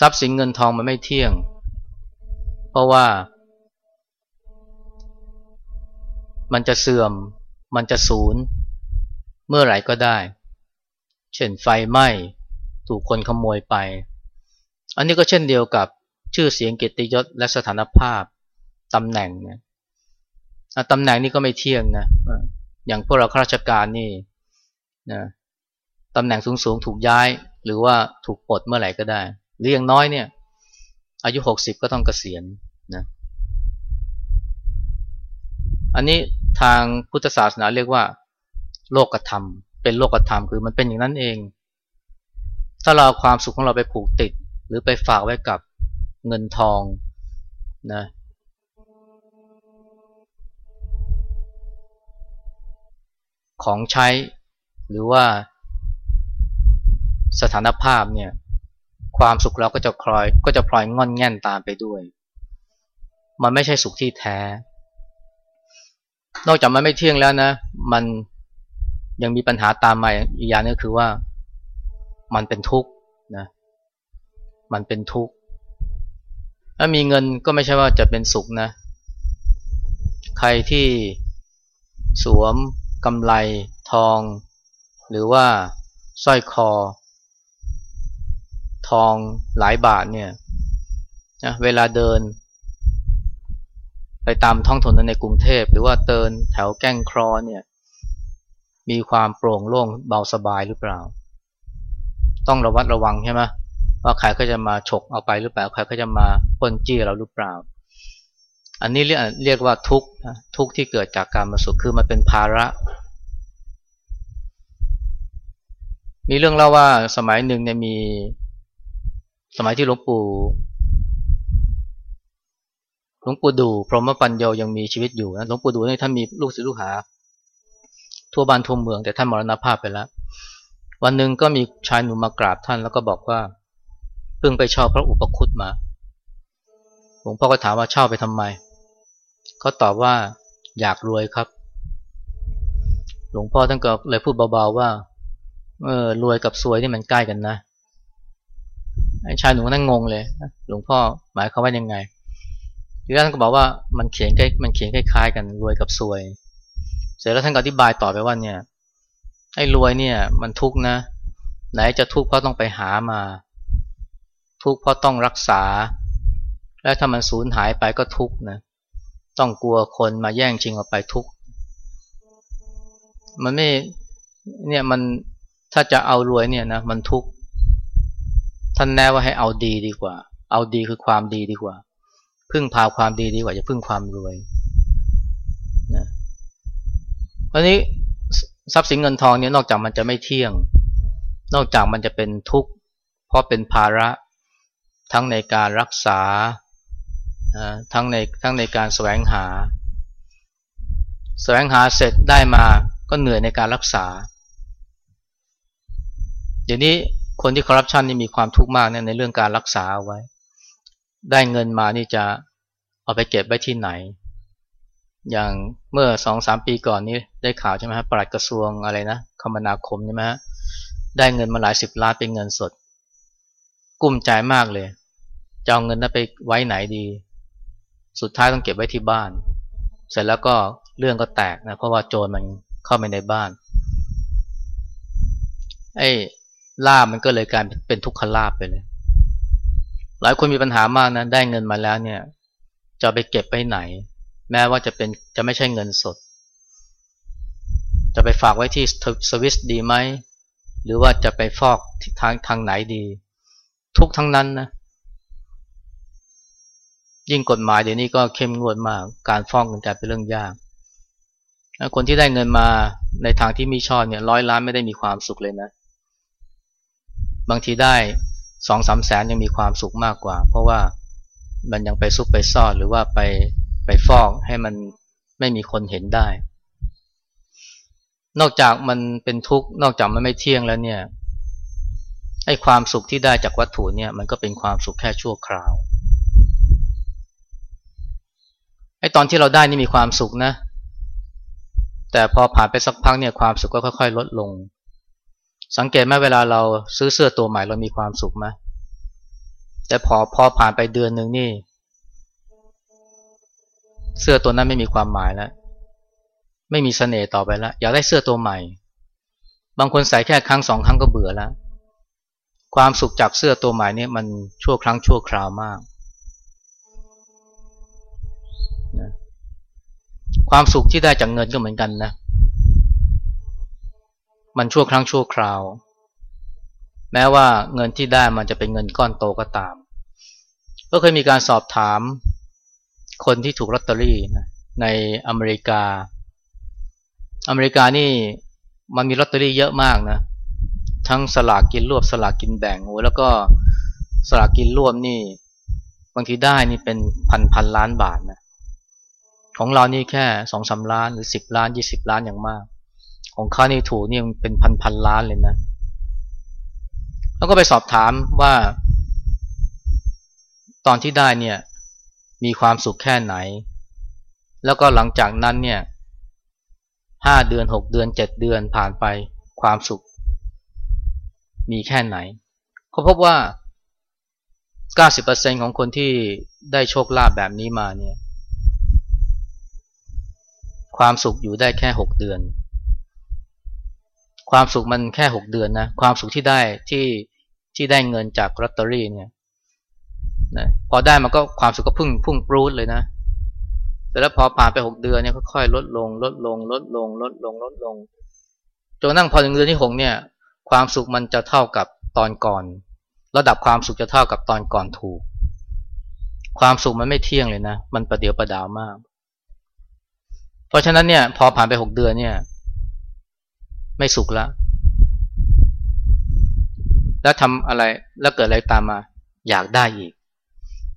ทรัพย์สินเงินทองมันไม่เที่ยง เพราะว่า มันจะเสื่อม มันจะศูนย์เมื่อไหร่ก็ได้ เช่นไฟไหม้ถูกคนขโมยไป อันนี้ก็เช่นเดียวกับชื่อเสียงเกียรติยศและสถานภาพตำแหน่งเนี่ยตำแหน่งนี้ก็ไม่เที่ยงนะอย่างพวกเราข้าราชการนี่นะตำแหน่งสูงๆ ถูกย้าย หรือว่าถูกปลดเมื่อไหร่ก็ได้ หรืออย่างน้อยเนี่ย อายุหกสิบก็ต้องเกษียณนะอันนี้ทางพุทธศาสนาเรียกว่า โลกธรรม เป็นโลกธรรมคือมันเป็นอย่างนั้นเอง ถ้าเราความสุขของเราไปผูกติด หรือไปฝากไว้กับเงินทองนะของใช้หรือว่าสถานภาพเนี่ย ความสุขเราก็จะคลอยก็จะพลอยงอนแง่นตามไปด้วย มันไม่ใช่สุขที่แท้ นอกจากมันไม่เที่ยงแล้วนะ มันยังมีปัญหาตามมาอีกอย่างนึงคือว่ามันเป็นทุกข์นะมันเป็นทุกข์ถ้ามีเงินก็ไม่ใช่ว่าจะเป็นสุขนะ ใครที่สวมกำไรทอง หรือว่าสร้อยคอ ทองหลายบาทเนี่ยนะเวลาเดิน ไปตามท้องถนนในกรุงเทพ หรือว่าเดินแถวแก้งครอเนี่ยมีความโปร่งโล่งเบาสบายหรือเปล่า ต้องระวัดระวังใช่ไหมว่าใครก็จะมาฉกเอาไปหรือเปล่าใครก็จะมาปนจี้เราหรือเปล่า อันนี้เรียกเรียกว่าทุกข์ทุกข์ที่เกิดจากการมาสุขคือมันเป็นภาระ มีเรื่องเล่าว่าสมัยหนึ่งเนี่ยมี สมัยที่หลวงปู่หลวงปู่ดูพรหมปัญโยยังมีชีวิตอยู่นะหลวงปู่ดูนี่ท่านมีลูกศิษย์ลูกหา ทั่วบ้านทั่วเมืองแต่ท่านมรณภาพไปแล้ว วันหนึ่งก็มีชายหนุ่มมากราบท่านแล้วก็บอกว่าเพิ่งไปเช่าพระอุปคุตมาหลวงพ่อก็ถามว่าเช่าไปทำไมเขาตอบว่าอยากรวยครับ หลวงพ่อท่านก็เลยพูดเบาๆว่าเออรวยกับสวยนี่มันใกล้กันนะไอ้ ชายหนุ่มนั่งงงเลยหลวงพ่อหมายเขาว่ายังไงทีแรกท่านก็บอกว่ามันเขียนใกล้มันเขียนคล้ายๆกันรวยกับสวย เสร็จแล้วท่านก็อธิบายต่อไปว่าเนี่ยไอ้รวยเนี่ย มันทุกข์นะ ไหนจะทุกข์เพราะต้องไปหามา ทุกข์เพราะต้องรักษา และถ้ามันสูญหายไปก็ทุกข์นะ ต้องกลัวคนมาแย่งชิงเอาไปทุกข์มันไม่เนี่ยมันถ้าจะเอารวยเนี่ยนะมันทุกข์ ท่านแน่ว่าให้เอาดีดีกว่า เอาดีคือความดีดีกว่า พึ่งพาความดีดีกว่าจะพึ่งความรวยนะเพราะนี้ทรัพย์สินเงินทองเนี่ยนอกจากมันจะไม่เที่ยง นอกจากมันจะเป็นทุกข์เพราะเป็นภาระทั้งในการรักษาทั้งในทั้งในการแสวงหา แสวงหาเสร็จได้มาก็เหนื่อยในการรักษา เดี๋ยวนี้ คนที่คอร์รัปชันนี่มีความทุกข์มากเนี่ยในเรื่องการรักษาเอาไว้ ได้เงินมานี่จะเอาไปเก็บไว้ที่ไหน อย่างเมื่อสองสามปีก่อนนี้ได้ข่าวใช่ไหมฮะปลัดกระทรวงอะไรนะคมนาคมใช่ไหมฮะได้เงินมาหลายสิบล้านเป็นเงินสด กุ้มใจมากเลยจะเอาเงินนั้นไปไว้ไหนดี สุดท้ายต้องเก็บไว้ที่บ้าน เสร็จแล้วก็เรื่องก็แตกนะเพราะว่าโจรมันเข้าไปในบ้านไอ้ ลาบมันก็เลยกลายเป็นทุกขลาบไปเลย หลายคนมีปัญหามากนะ ได้เงินมาแล้วเนี่ย จะไปเก็บไปไหน แม้ว่าจะเป็นจะไม่ใช่เงินสด จะไปฝากไว้ที่สวิสดีไหม หรือว่าจะไปฟอกทางทางไหนดี ทุกทั้งนั้นนะ ยิ่งกฎหมายเดี๋ยวนี้ก็เข้มงวดมาก การฟ้องเงินกลายเป็นเรื่องยากคนที่ได้เงินมาในทางที่มีชอบเนี่ยร้อยล้านไม่ได้มีความสุขเลยนะ บางทีได้สองสามแสนยังมีความสุขมากกว่า เพราะว่ามันยังไปซุกไปซ่อนหรือว่าไปไปฟอกให้มันไม่มีคนเห็นได้ นอกจากมันเป็นทุกข์นอกจากมันไม่เที่ยงแล้วเนี่ยไอ้ความสุขที่ได้จากวัตถุเนี่ยมันก็เป็นความสุขแค่ชั่วคราวไอ้ตอนที่เราได้นี่มีความสุขนะ แต่พอผ่านไปสักพักเนี่ยความสุขก็ค่อย ๆ ลดลง สังเกตไหมเวลาเราซื้อเสื้อตัวใหม่เรามีความสุขไหมแต่พอพอผ่านไปเดือนหนึ่งนี่ เสื้อตัวนั้นไม่มีความหมายแล้ว ไม่มีเสน่ห์ต่อไปแล้วอยากได้เสื้อตัวใหม่ บางคนใส่แค่ครั้งสองครั้งก็เบื่อแล้ว ความสุขจากเสื้อตัวใหม่นี่มันชั่วครั้งชั่วคราวมากความสุขที่ได้จากเงินก็เหมือนกันนะ มันชั่วครั้งชั่วคราว แม้ว่าเงินที่ได้มันจะเป็นเงินก้อนโตก็ตาม ก็เคยมีการสอบถามคนที่ถูกลอตเตอรี่ในอเมริกา อเมริกานี่มันมีลอตเตอรี่เยอะมากนะ ทั้งสลากกินรวบสลากกินแบ่งโอ้แล้วก็สลากกินรวบนี่ บางทีได้นี่เป็นพันพันล้านบาทนะ ของเรานี่แค่สองสาล้านหรือสิบล้านยี่สิบล้านอย่างมาก ของเขานี่ถูกนี่เป็นพันพันล้านเลยนะ แล้วก็ไปสอบถามว่า ตอนที่ได้เนี่ย มีความสุขแค่ไหน แล้วก็หลังจากนั้นเนี่ยห้าเดือนหกเดือนเจ็ดเดือนผ่านไปความสุข มีแค่ไหนเขาพบว่า 90%ของคนที่ได้โชคลาภแบบนี้มาเนี่ย ความสุขอยู่ได้แค่ 6 เดือน ความสุขมันแค่6เดือนนะความสุขที่ได้ที่ที่ได้เงินจากลอตเตอรี่เนี่ยนะพอได้มันก็ความสุขก็พุ่งพุ่งปรูดเลยนะแต่แล้วพอผ่านไปหกเดือนเนี่ยค่อยๆลดลง ลดลง ลดลง ลดลง ลดลงจนนั่งพอถึงเดือนที่หกเนี่ย ความสุขมันจะเท่ากับตอนก่อน ระดับความสุขจะเท่ากับตอนก่อนถูก ความสุขมันไม่เที่ยงเลยนะ มันประเดียวประดาวมาก เพราะฉะนั้นเนี่ย พอผ่านไปหกเดือนเนี่ย ไม่สุขละ แล้วทำอะไรแล้วเกิดอะไรตามมา อยากได้อีก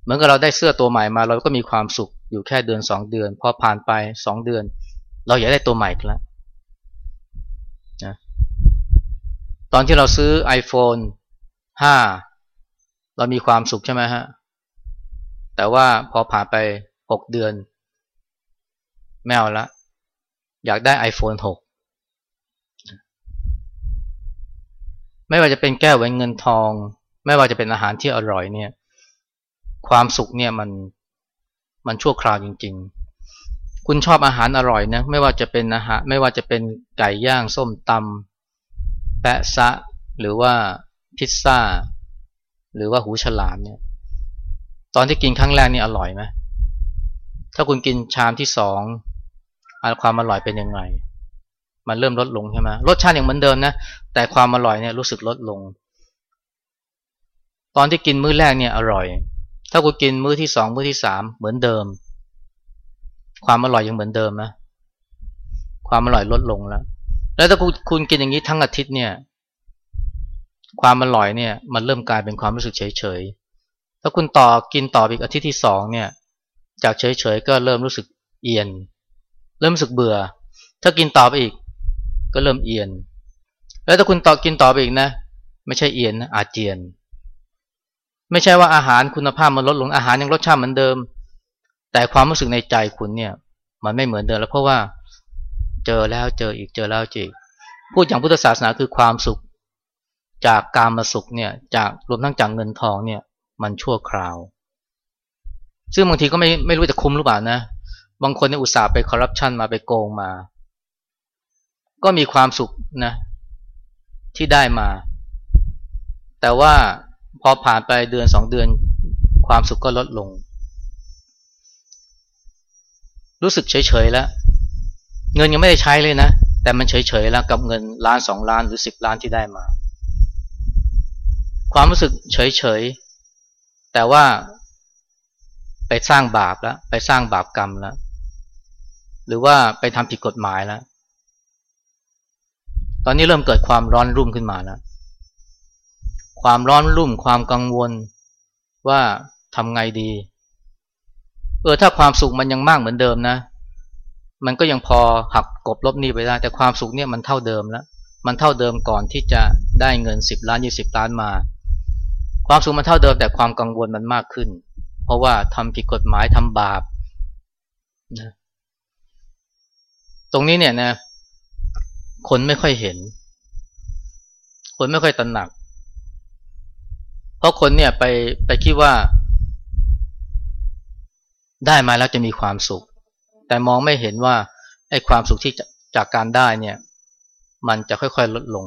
เหมือนกับเราได้เสื้อตัวใหม่มา เราก็มีความสุขอยู่แค่เดือนสองเดือน พอผ่านไปสองเดือน เราอยากได้ตัวใหม่แล้วนะตอนที่เราซื้อ iPhone 5 เรามีความสุขใช่ไหมฮะ แต่ว่าพอผ่านไปหกเดือนแมวละ อยากได้ iPhone 6 ไม่ว่าจะเป็นแก้วแหวนเงินทอง ไม่ว่าจะเป็นอาหารที่อร่อยเนี่ย ความสุขเนี่ยมันมันชั่วคราวจริง ๆ คุณชอบอาหารอร่อยนะไม่ว่าจะเป็นอาหารไม่ว่าจะเป็นไก่ย่างส้มตำแปะซะ หรือว่าพิซซ่า หรือว่าหูฉลามเนี่ย ตอนที่กินครั้งแรกนี่อร่อยไหมถ้าคุณกินชามที่สองความอร่อยเป็นยังไง มันเริ่มลดลงใช่ไหมรสชาติยังเหมือนเดิมนะ แต่ความอร่อยเนี่ยรู้สึกลดลง ตอนที่กินมื้อแรกเนี่ยอร่อย ถ้าคุณกินมื้อที่สองมื้อที่สามเหมือนเดิม ความอร่อยยังเหมือนเดิมนะ ความอร่อยลดลงแล้ว แล้วถ้าคุคุณกินอย่างนี้ทั้งอาทิตย์เนี่ย ความอร่อยเนี่ย มันเริ่มกลายเป็นความรู้สึกเฉยเฉยถ้าคุณต่อกินต่ออีกอาทิตย์ที่สองเนี่ย จากเฉยเฉยก็เริ่มรู้สึกเอียน เริ่มรู้สึกเบื่อ ถ้ากินต่อไปอีก ก็เริ่มเอียน แล้วถ้าคุณต่อกินต่อไปอีกนะ ไม่ใช่เอียนนะอาเจียน ไม่ใช่ว่าอาหารคุณภาพมันลดลงอาหารยังรสชาติเหมือนเดิม แต่ความรู้สึกในใจคุณเนี่ย มันไม่เหมือนเดิมแล้วเพราะว่าเจอแล้วเจออีกเจอแล้วเจอพูดอย่างพุทธศาสนาคือความสุข จากการมาสุขเนี่ยจากรวมทั้งจากเงินทองเนี่ย มันชั่วคราว ซึ่งบางทีก็ไม่ไม่รู้จะคุ้มหรือเปล่านะบางคนเนี่ยอุตส่าห์ไปคอร์รัปชันมาไปโกงมา ก็มีความสุขนะที่ได้มา แต่ว่าพอผ่านไปเดือนสองเดือน ความสุขก็ลดลง รู้สึกเฉยๆแล้ว เงินยังไม่ได้ใช้เลยนะ แต่มันเฉยๆแล้วกับเงินล้านสองล้านหรือสิบล้านที่ได้มา ความรู้สึกเฉยๆ แต่ว่าไปสร้างบาปแล้ว ไปสร้างบาปกรรมแล้ว หรือว่าไปทำผิดกฎหมายแล้ว ตอนนี้เริ่มเกิดความร้อนรุ่มขึ้นมาแล้วความร้อนรุ่มความกังวลว่าทำไงดี เออถ้าความสุขมันยังมากเหมือนเดิมนะ มันก็ยังพอหักกบลบนี้ไปได้ แต่ความสุขเนี่ยมันเท่าเดิมแล้วมันเท่าเดิมก่อนที่จะได้เงินสิบล้านยี่สิบล้านมา ความสุขมันเท่าเดิมแต่ความกังวลมันมากขึ้น เพราะว่าทำผิดกฎหมายทำบาปนะตรงนี้เนี่ยนะ คนไม่ค่อยเห็น คนไม่ค่อยตระหนัก เพราะคนเนี่ยไปไปคิดว่า ได้มาแล้วจะมีความสุข แต่มองไม่เห็นว่าไอ้ความสุขที่จากการได้เนี่ย มันจะค่อยๆลดลง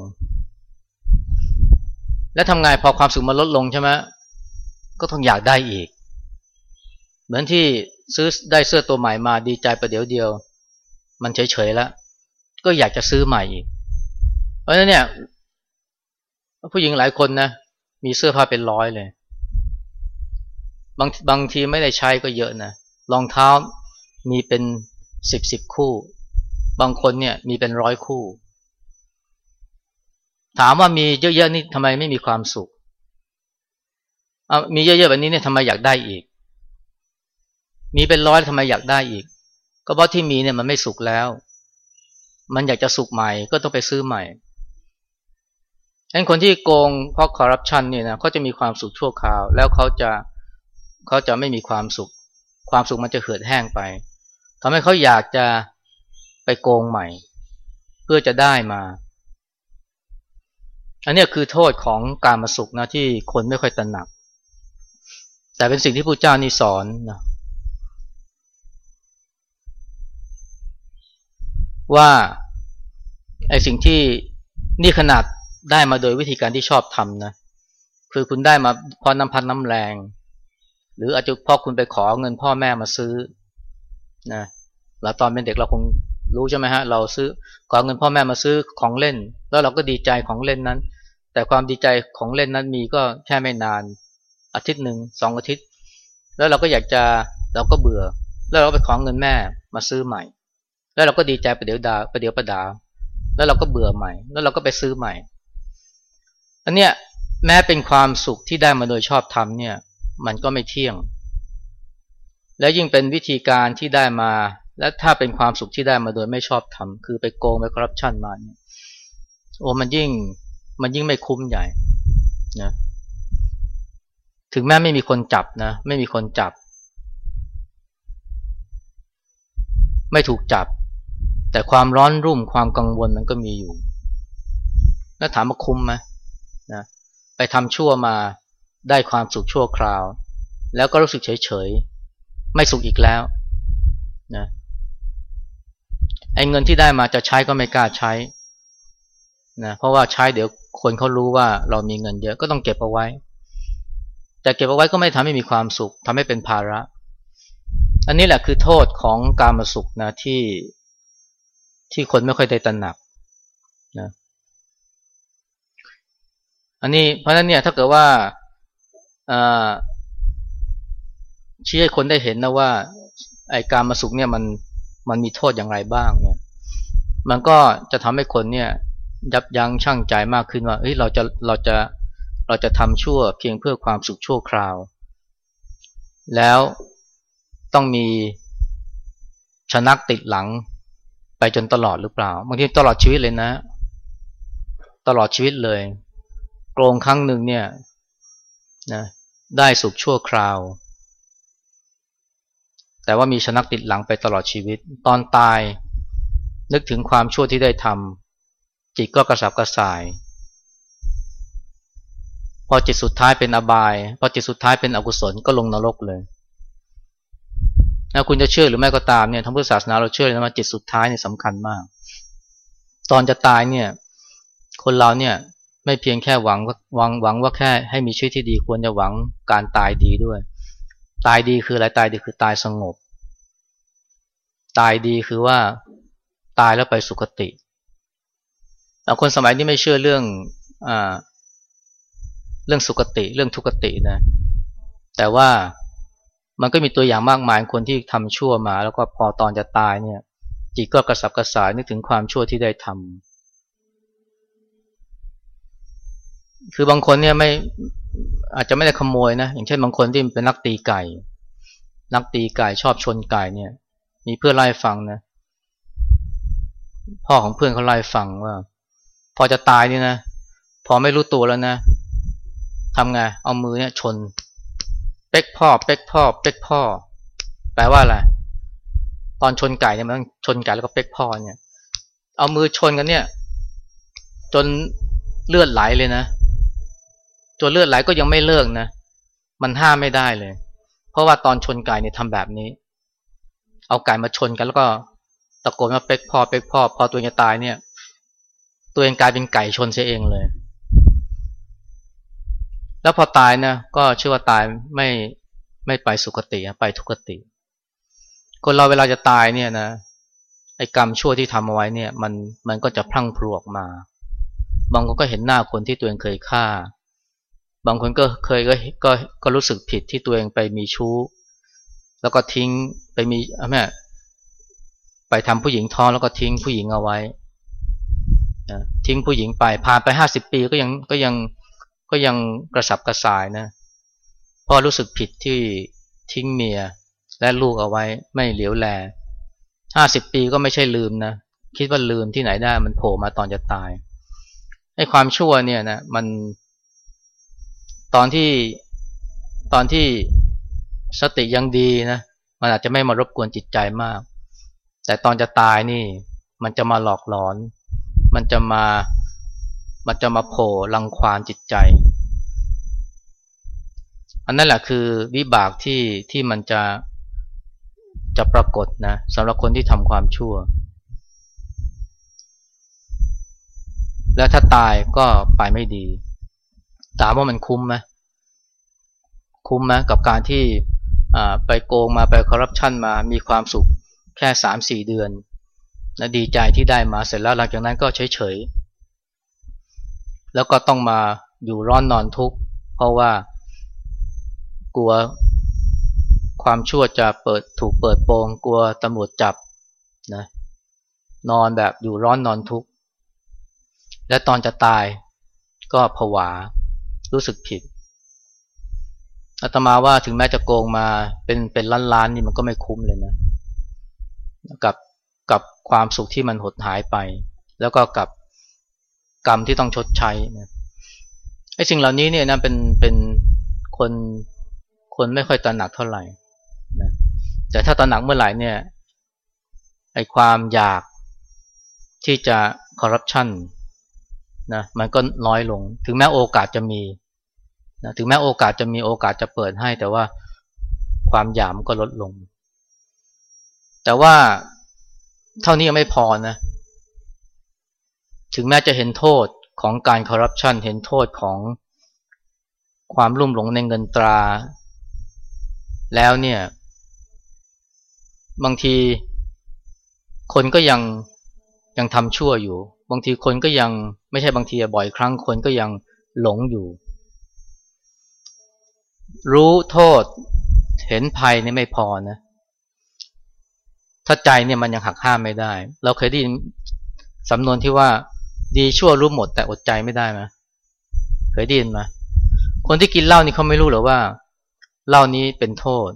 และทำไงพอความสุขมันลดลงใช่ไหมก็ต้องอยากได้อีก เหมือนที่ซื้อได้เสื้อตัวใหม่มาดีใจประเดี๋ยวเดียว มันเฉยๆแล้ว ก็อยากจะซื้อใหม่อีก เพราะฉะนั้นเนี่ย ผู้หญิงหลายคนนะมีเสื้อผ้าเป็นร้อยเลย บางบางทีไม่ได้ใช้ก็เยอะนะรองเท้ามีเป็นสิบสิบคู่ บางคนเนี่ยมีเป็นร้อยคู่ ถามว่ามีเยอะๆนี่ทำไมไม่มีความสุขมีเยอะๆแบบนี้เนี่ยทำไมอยากได้อีก มีเป็นร้อยทำไมอยากได้อีก ก็เพราะที่มีเนี่ยมันไม่สุขแล้ว มันอยากจะสุขใหม่ก็ต้องไปซื้อใหม่ฉะนั้นคนที่โกงเพราะคอร์รัปชันเนี่ยนะเขาจะมีความสุขชั่วคราว แล้วเขาจะเขาจะไม่มีความสุข ความสุขมันจะเหือดแห้งไปทำให้เขาอยากจะไปโกงใหม่ เพื่อจะได้มา อันนี้คือโทษของการมาสุขนะที่คนไม่ค่อยตระหนัก แต่เป็นสิ่งที่พระเจ้านี่สอนนะ ว่าไอสิ่งที่นี่ขนาดได้มาโดยวิธีการที่ชอบทำนะ คือคุณได้มาเพราะน้ำพันน้ำแรง หรืออาจจะพ่อคุณไปขอเงินพ่อแม่มาซื้อนะเราตอนเป็นเด็กเราคงรู้ใช่ไหมฮะ เราซื้อขอเงินพ่อแม่มาซื้อของเล่น แล้วเราก็ดีใจของเล่นนั้น แต่ความดีใจของเล่นนั้นมีก็แค่ไม่นานอาทิตย์หนึ่งสองอาทิตย์ แล้วเราก็อยากจะเราก็เบื่อ แล้วเราไปขอเงินแม่มาซื้อใหม่ แล้วเราก็ดีใจประเดี๋ยวดาประเดี๋ยวประดา แล้วเราก็เบื่อใหม่ แล้วเราก็ไปซื้อใหม่ อันเนี้ยแม้เป็นความสุขที่ได้มาโดยชอบธรรมเนี่ย มันก็ไม่เที่ยง และยิ่งเป็นวิธีการที่ได้มา และถ้าเป็นความสุขที่ได้มาโดยไม่ชอบธรรมคือไปโกงไปคอร์รัปชันมาเนี่ยโอ้มันยิ่งมันยิ่งไม่คุ้มใหญ่นะถึงแม้ไม่มีคนจับนะ ไม่มีคนจับ ไม่ถูกจับ แต่ความร้อนรุ่มความกังวลมันก็มีอยู่ แล้วถามว่าคุ้มไหมนะไปทำชั่วมาได้ความสุขชั่วคราว แล้วก็รู้สึกเฉยๆไม่สุขอีกแล้วนะไอ้เงินที่ได้มาจะใช้ก็ไม่กล้าใช้นะเพราะว่าใช้เดี๋ยวคนเขารู้ว่าเรามีเงินเยอะก็ต้องเก็บเอาไว้ แต่เก็บเอาไว้ก็ไม่ทำให้มีความสุขทำให้เป็นภาระ อันนี้แหละคือโทษของการมาสุขนะที่ ที่คนไม่ค่อยได้ตระหนักนะอันนี้เพราะนั้นเนี่ยถ้าเกิดว่าชี้ให้คนได้เห็นนะว่าไอการมาสุขเนี่ยมันมันมีโทษอย่างไรบ้างเนี่ย มันก็จะทำให้คนเนี่ยยับยั้งชั่งใจมากขึ้นว่าเฮ้ยเราจะเราจะเราจะทำชั่วเพียงเพื่อความสุขชั่วคราว แล้วต้องมีชนักติดหลัง ไปจนตลอดหรือเปล่า บางทีตลอดชีวิตเลยนะ ตลอดชีวิตเลยโกงครั้งหนึ่งเนี่ยนะได้สุขชั่วคราว แต่ว่ามีชนักติดหลังไปตลอดชีวิต ตอนตายนึกถึงความชั่วที่ได้ทำจิตก็กระสับกระส่าย พอจิตสุดท้ายเป็นอบาย พอจิตสุดท้ายเป็นอกุศลก็ลงนรกเลย นะคุณจะเชื่อหรือไม่ก็ตามเนี่ยทั้งพุทธศาสนาเราเชื่อเลยนะว่าจิตสุดท้ายเนี่ยสำคัญมาก ตอนจะตายเนี่ย คนเราเนี่ยไม่เพียงแค่หวังหวังหวังว่าแค่ให้มีชีวิตที่ดีควรจะหวังการตายดีด้วย ตายดีคืออะไรตายดีคือตายสงบ ตายดีคือว่าตายแล้วไปสุคติแต่คนสมัยนี้ไม่เชื่อเรื่องอ่าเรื่องสุคติ เรื่องทุกตินะ แต่ว่า มันก็มีตัวอย่างมากมายคนที่ทำชั่วมา แล้วก็พอตอนจะตายเนี่ย จิตก็กระสับกระส่ายนึกถึงความชั่วที่ได้ทำคือบางคนเนี่ยไม่อาจจะไม่ได้ขโมยนะอย่างเช่นบางคนที่เป็นนักตีไก่ นักตีไก่ชอบชนไก่เนี่ย มีเพื่อนไล่ฟังนะพ่อของเพื่อนเขาไล่ฟังว่า พอจะตายนี่นะพอไม่รู้ตัวแล้วนะทำไงเอามือเนี่ยชน เป๊กพ่อเป๊กพ่อเป๊กพ่อ แปลว่าอะไรตอนชนไก่เนี่ยมันชนไก่แล้วก็เป๊กพ่อเนี่ย เอามือชนกันเนี่ย จนเลือดไหลเลยนะจนเลือดไหลก็ยังไม่เลิกนะมันห้ามไม่ได้เลย เพราะว่าตอนชนไก่เนี่ยทำแบบนี้ เอาไก่มาชนกันแล้วก็ตะโกนว่าเป็กพ่อเป็กพ่อ พอตัวจะตายเนี่ย ตัวเองกลายเป็นไก่ชนเสียเองเลย แล้วพอตายนะก็เชื่อว่าตายไม่ไม่ไปสุคติไปทุกติ คนเราเวลาจะตายเนี่ยนะไอ้กรรมชั่วที่ทำเอาไว้เนี่ยมันมันก็จะพลั่งพลูออกมา บางคนก็เห็นหน้าคนที่ตัวเองเคยฆ่า บางคนก็เคยก็ก็ก็รู้สึกผิดที่ตัวเองไปมีชู้ แล้วก็ทิ้งไปมีแม่ไปทำผู้หญิงท้องแล้วก็ทิ้งผู้หญิงเอาไว้ทิ้งผู้หญิงไปผ่านไปห้าสิบปีก็ยังก็ยัง ก็ยังกระสับกระส่ายนะพราะรู้สึกผิดที่ทิ้งเมียและลูกเอาไว้ไม่เหลียวแลห้าสิบปีก็ไม่ใช่ลืมนะคิดว่าลืมที่ไหนได้มันโผล่มาตอนจะตายไอ้ความชั่วเนี่ยนะมัน ตอนที่ตอนที่สติยังดีนะมันอาจจะไม่มารบกวนจิตใจมาก แต่ตอนจะตายนี่ มันจะมาหลอกหลอน มันจะมา มันจะมาโผล่ลังควานจิตใจ อันนั้นแหละคือวิบากที่ที่มันจะจะปรากฏนะสำหรับคนที่ทำความชั่ว แล้วถ้าตายก็ไปไม่ดี ถามว่ามันคุ้มไหมคุ้มไหมกับการที่ไปโกงมาไปคอร์รัปชันมามีความสุขแค่สามสี่เดือนนะดีใจที่ได้มาเสร็จแล้วหลังจากนั้นก็เฉย แล้วก็ต้องมาอยู่ร้อนนอนทุกข์เพราะว่ากลัวความชั่วจะเปิดถูกเปิดโปงกลัวตำรวจจับนะนอนแบบอยู่ร้อนนอนทุกข์และตอนจะตายก็ผวารู้สึกผิดอาตมาว่าถึงแม้จะโกงมาเป็นเป็นล้านล้านนี่มันก็ไม่คุ้มเลยนะกับกับความสุขที่มันหดหายไป แล้วก็กับ กรรมที่ต้องชดใช้นะไอ้สิ่งเหล่านี้เนี่ยนะเป็นเป็นคนคนไม่ค่อยตระหนักเท่าไหร่นะแต่ถ้าตระหนักเมื่อไหร่เนี่ยไอ้ความอยากที่จะคอร์รัปชันนะมันก็น้อยลง ถึงแม้โอกาสจะมีนะถึงแม้โอกาสจะมีโอกาสจะเปิดให้ แต่ว่าความอยากมันก็ลดลง แต่ว่าเท่านี้ยังไม่พอนะ ถึงแม้จะเห็นโทษของการคอร์รัปชันเห็นโทษของความลุ่มหลงในเงินตรา แล้วเนี่ย บางทีคนก็ยังยังทำชั่วอยู่ บางทีคนก็ยังไม่ใช่บางทีบ่อยครั้งคนก็ยังหลงอยู่ รู้โทษเห็นภัยนี่ไม่พอนะถ้าใจเนี่ยมันยังหักห้ามไม่ได้ เราเคยได้ยินสำนวนที่ว่า ดีชั่วรู้หมดแต่อดใจไม่ได้ไหมเคยได้ยินไหมคนที่กินเหล้านี่เขาไม่รู้หรอว่าเหล้านี้เป็นโทษ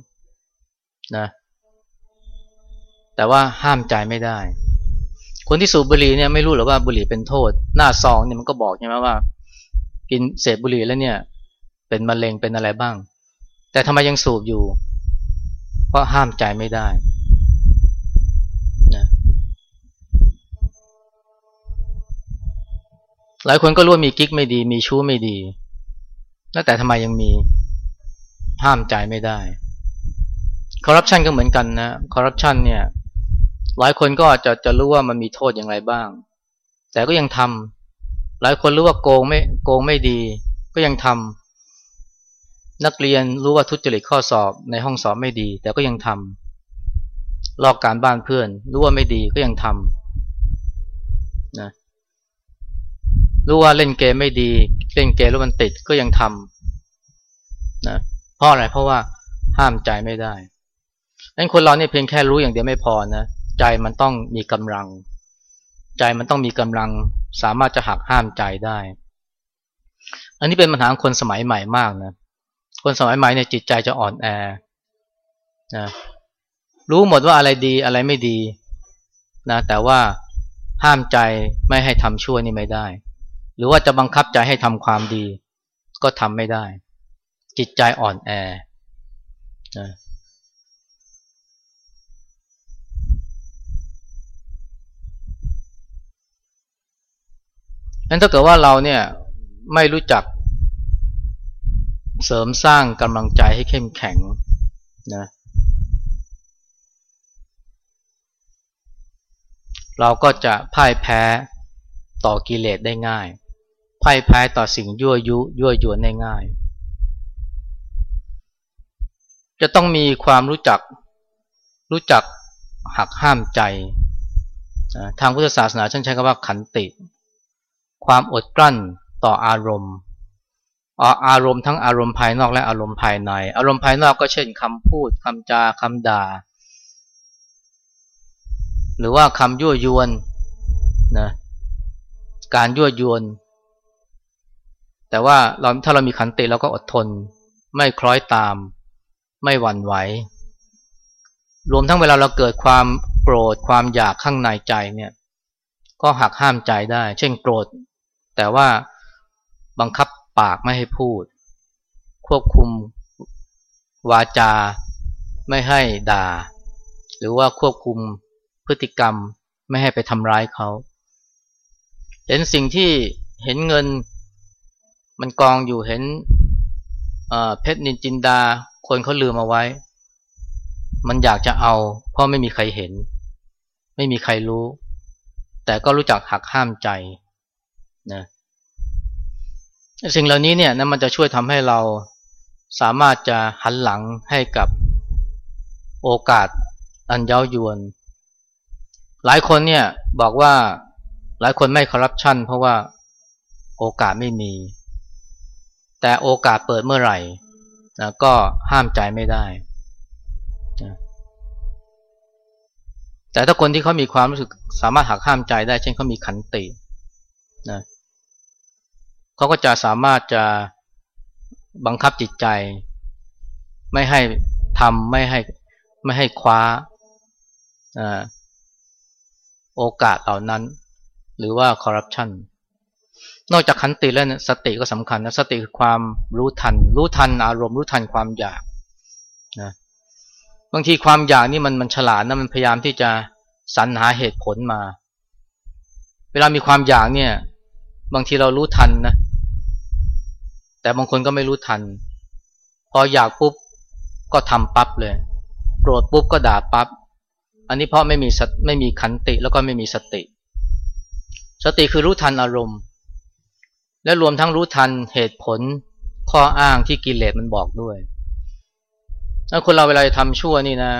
นะ แต่ว่าห้ามใจไม่ได้ คนที่สูบบุหรี่เนี่ยไม่รู้หรอว่าบุหรี่เป็นโทษ หน้าซองเนี่ยมันก็บอกใช่ไหมว่า กินเสพบุหรี่แล้วเนี่ย เป็นมะเร็งเป็นอะไรบ้าง แต่ทำไมยังสูบอยู่ เพราะห้ามใจไม่ได้นะ หลายคนก็รู้ว่ามีกิ๊กไม่ดี มีชู้ไม่ดี แล้วแต่ทำไมยังมีห้ามใจไม่ได้คอร์รัปชันก็เหมือนกันนะคอร์รัปชันเนี่ยหลายคนก็จะจะรู้ว่ามันมีโทษอย่างไรบ้าง แต่ก็ยังทำหลายคนรู้ว่าโกงไม่โกงไม่ดี ก็ยังทำนักเรียนรู้ว่าทุจริตข้อสอบในห้องสอบไม่ดี แต่ก็ยังทำลอกการบ้านเพื่อน รู้ว่าไม่ดีก็ยังทำนะ รู้ว่าเล่นเกมไม่ดี เล่นเกมแล้วมันติดก็ยังทำนะเพราะอะไรเพราะว่าห้ามใจไม่ได้ดังนั้นคนเราเนี่ยเพียงแค่รู้อย่างเดียวไม่พอนะใจมันต้องมีกำลัง ใจมันต้องมีกำลังสามารถจะหักห้ามใจได้ อันนี้เป็นปัญหาคนสมัยใหม่มากนะคนสมัยใหม่เนี่ยจิตใจจะอ่อนแอนะรู้หมดว่าอะไรดีอะไรไม่ดีนะแต่ว่าห้ามใจไม่ให้ทำชั่วนี่ไม่ได้ หรือว่าจะบังคับใจให้ทำความดี ก็ทำไม่ได้ จิตใจอ่อนแอนะนั้นถ้าเกิดว่าเราเนี่ยไม่รู้จักเสริมสร้างกำลังใจให้เข้มแข็งนะเราก็จะพ่ายแพ้ต่อกิเลสได้ง่าย พ่ายแพ้ต่อสิ่งยั่วยุยั่วยวนง่ายจะต้องมีความรู้จักรู้จักหักห้ามใจ ทางพุทธศาสนาฉันใช้คำว่าขันติ ความอดกลั้นต่ออารมณ์ อารมณ์ทั้งอารมณ์ภายนอกและอารมณ์ภายใน อารมณ์ภายนอกก็เช่นคำพูดคำจาคำด่า หรือว่าคำยั่วยวนนะการยั่วยวน แต่ว่าเราถ้าเรามีขันติเราก็อดทน ไม่คล้อยตาม ไม่หวั่นไหว รวมทั้งเวลาเราเกิดความโกรธความอยากข้างในใจเนี่ยก็หักห้ามใจได้ เช่นโกรธ แต่ว่าบังคับปากไม่ให้พูด ควบคุมวาจาไม่ให้ด่า หรือว่าควบคุมพฤติกรรมไม่ให้ไปทำร้ายเขา เห็นสิ่งที่เห็นเงิน มันกองอยู่เห็นเพชรนินจินดา คนเขาลืมเอาไว้ มันอยากจะเอา เพราะไม่มีใครเห็น ไม่มีใครรู้ แต่ก็รู้จักหักห้ามใจนะสิ่งเหล่านี้เนี่ยนะมันจะช่วยทำให้เราสามารถจะหันหลังให้กับโอกาสอันเย้ายวน หลายคนเนี่ยบอกว่าหลายคนไม่คอร์รัปชันเพราะว่าโอกาสไม่มี แต่โอกาสเปิดเมื่อไหร่นะก็ห้ามใจไม่ได้นะแต่ถ้าคนที่เขามีความรู้สึกสามารถหักห้ามใจได้ เช่นเขามีขันตินะเขาก็จะสามารถจะบังคับจิตใจ ไม่ให้ทำไม่ให้ไม่ให้คว้าโอกาสเหล่านั้น หรือว่าคอร์รัปชัน นอกจากขันติแล้วสติก็สำคัญนะสติคือความรู้ทัน รู้ทันอารมณ์รู้ทันความอยากนะบางทีความอยากนี่มันมันฉลาดนะมันพยายามที่จะสรรหาเหตุผลมา เวลามีความอยากเนี่ย บางทีเรารู้ทันนะ แต่บางคนก็ไม่รู้ทัน พออยากปุ๊บก็ทำปั๊บเลยโกรธปุ๊บก็ด่าปั๊บอันนี้เพราะไม่มีไม่มีขันติแล้วก็ไม่มีสติ สติคือรู้ทันอารมณ์ และรวมทั้งรู้ทันเหตุผลข้ออ้างที่กิเลสมันบอกด้วยถ้าคนเราเวลาทำชั่วนี่นะ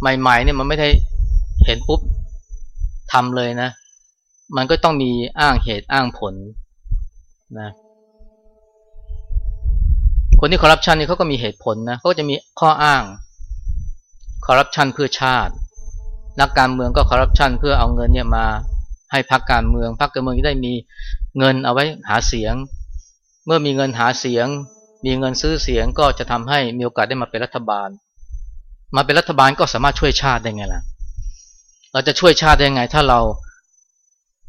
ใหม่ๆเนี่ยมันไม่ได้เห็นปุ๊บทำเลยนะ มันก็ต้องมีอ้างเหตุอ้างผลนะ คนที่คอร์รัปชันนี่เขาก็มีเหตุผลนะเขาจะมีข้ออ้างคอร์รัปชันเพื่อชาติ นักการเมืองก็คอร์รัปชันเพื่อเอาเงินเนี่ยมา ให้พรรคการเมืองพรรคการเมืองจะได้มีเงินเอาไว้หาเสียง เมื่อมีเงินหาเสียง มีเงินซื้อเสียงก็จะทำให้มีโอกาสได้มาเป็นรัฐบาล มาเป็นรัฐบาลก็สามารถช่วยชาติได้ไงล่ะ เราจะช่วยชาติได้ไง ถ้าเรา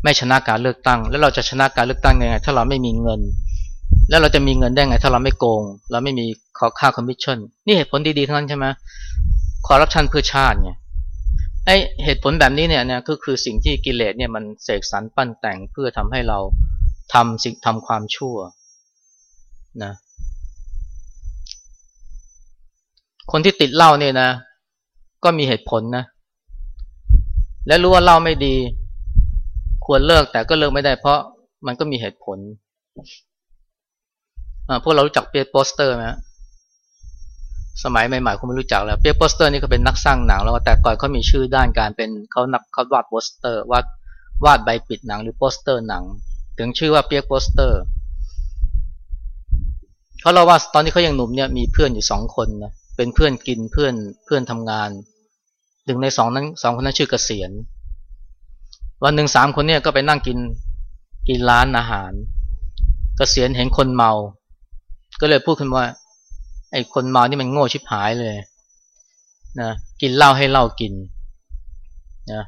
ไม่ชนะการเลือกตั้ง แล้วเราจะชนะการเลือกตั้งยังไง ถ้าเราไม่มีเงิน แล้วเราจะมีเงินได้ไง ถ้าเราไม่โกง เราไม่มีขอค่าคอมมิชชั่นนี่เหตุผลดีๆทั้งนั้นใช่ไหมคอร์รัปชันเพื่อชาติไง ไอ้เหตุผลแบบนี้เนี่ยเนี่ยก็คือสิ่งที่กิเลสเนี่ยมันเสกสรรปั้นแต่งเพื่อทำให้เราทำสิ่งทำความชั่วนะคนที่ติดเหล้าเนี่ยนะ ก็มีเหตุผลนะ และรู้ว่าเหล้าไม่ดี ควรเลิกแต่ก็เลิกไม่ได้เพราะมันก็มีเหตุผลพวกเรารู้จักเปี๊ยกโปสเตอร์ไหม สมัยใหม่ๆคงไม่รู้จักแล้วเปี๊ยกโปสเตอร์นี่เขาเป็นนักสร้างหนังแล้วแต่ก่อนเขามีชื่อด้านการเป็นเขานักเขาวาดโปสเตอร์วาดวาดใบปิดหนังหรือโปสเตอร์หนัง ถึงชื่อว่าเปี๊ยกโปสเตอร์เขาเล่าว่าตอนที่เขายังหนุ่มเนี่ยมีเพื่อนอยู่สองคนนะเป็นเพื่อนกินเพื่อนเพื่อนทำงานหนึ่งในสองนั้นสองคนนั้นชื่อเกษียณวันหนึ่งสามคนเนี่ยก็ไปนั่งกินกินร้านอาหาร เกษียณเห็นคนเมา ก็เลยพูดขึ้นว่า ไอ้คนเมานี่มันโง่ชิบหายเลยนะกินเหล้าให้เหล้ากินนะ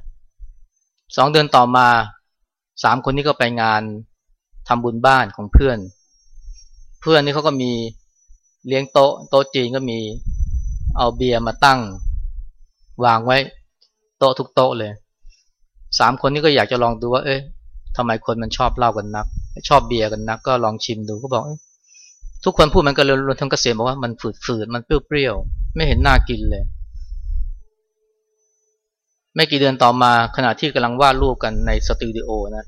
สองเดือนต่อมาสามคนนี้ก็ไปงานทำบุญบ้านของเพื่อน เพื่อนนี่เขาก็มีเลี้ยงโต๊ะโต๊ะจีนก็มีเอาเบียร์มาตั้ง วางไว้โต๊ะทุกโต๊ะเลยสามคนนี้ก็อยากจะลองดูว่า เอ๊ะทำไมคนมันชอบเหล้ากันนัก ชอบเบียร์กันนัก ก็ลองชิมดูก็บอก ทุกคนพูดมันก็เลยรวมทั้งเกษมบอกว่ามันฝืดๆมันเปรี้ยวๆไม่เห็นน่ากินเลย ไม่กี่เดือนต่อมาขณะที่กำลังวาดรูปกันในสตูดิโอนะ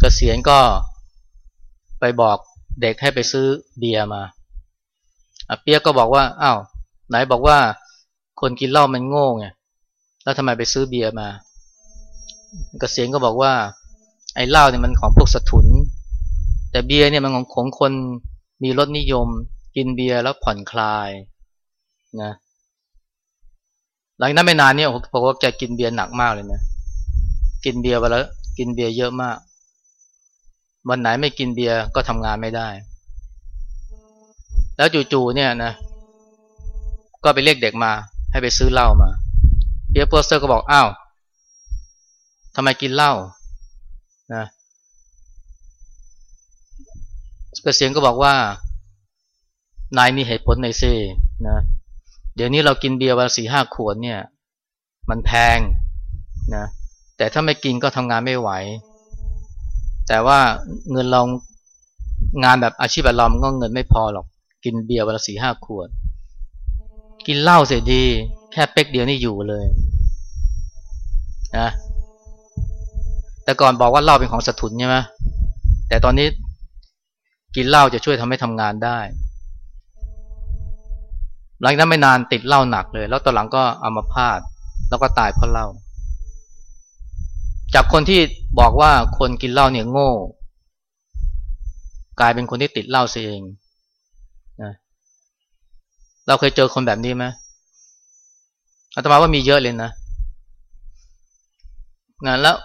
เกษียณก็ไปบอกเด็กให้ไปซื้อเบียร์มาเปี๊ยกก็บอกว่าอ้าวไหนบอกว่าคนกินเหล้ามันโง่ไงแล้วทำไมไปซื้อเบียร์มาเกษียณก็บอกว่า ไอ้เหล้าเนี่ยมันของพวกสถุน แต่เบียร์เนี่ยมันของของคนมีรสนิยม กินเบียร์แล้วผ่อนคลายนะหลังนั้นไม่นานเนี่ยผมว่าแกกินเบียร์หนักมากเลยนะกินเบียร์ไปแล้วกินเบียร์เยอะมาก วันไหนไม่กินเบียร์ก็ทำงานไม่ได้ แล้วจู่ๆเนี่ยนะก็ไปเรียกเด็กมา ให้ไปซื้อเหล้ามาเบียร์โปสเตอร์ก็บอกอ้าวทำไมกินเหล้านะ เกษียณก็บอกว่านายมีเหตุผลในซีนะเดี๋ยวนี้เรากินเบียร์วันสี่ห้าขวดเนี่ย มันแพงนะแต่ถ้าไม่กินก็ทำงานไม่ไหว แต่ว่าเงินเรางานแบบอาชีพแบบเรามันก็เงินไม่พอหรอก กินเบียร์วันละสี่ห้าขวด กินเหล้าเสียดี แค่เป๊กเดียวนี่อยู่เลยนะแต่ก่อนบอกว่าเหล้าเป็นของสถุนใช่ไหมแต่ตอนนี้ กินเหล้าจะช่วยทำให้ทำงานได้ หลังนั้นไม่นานติดเหล้าหนักเลย แล้วตอนหลังก็อามาพาดแล้วก็ตายเพราะเหล้าจากคนที่บอกว่าคนกินเหล้าเนี่ยโง่ กลายเป็นคนที่ติดเหล้าเสียเองนะเราเคยเจอคนแบบนี้ไหมอาตมาว่ามีเยอะเลยนะนะแล้ว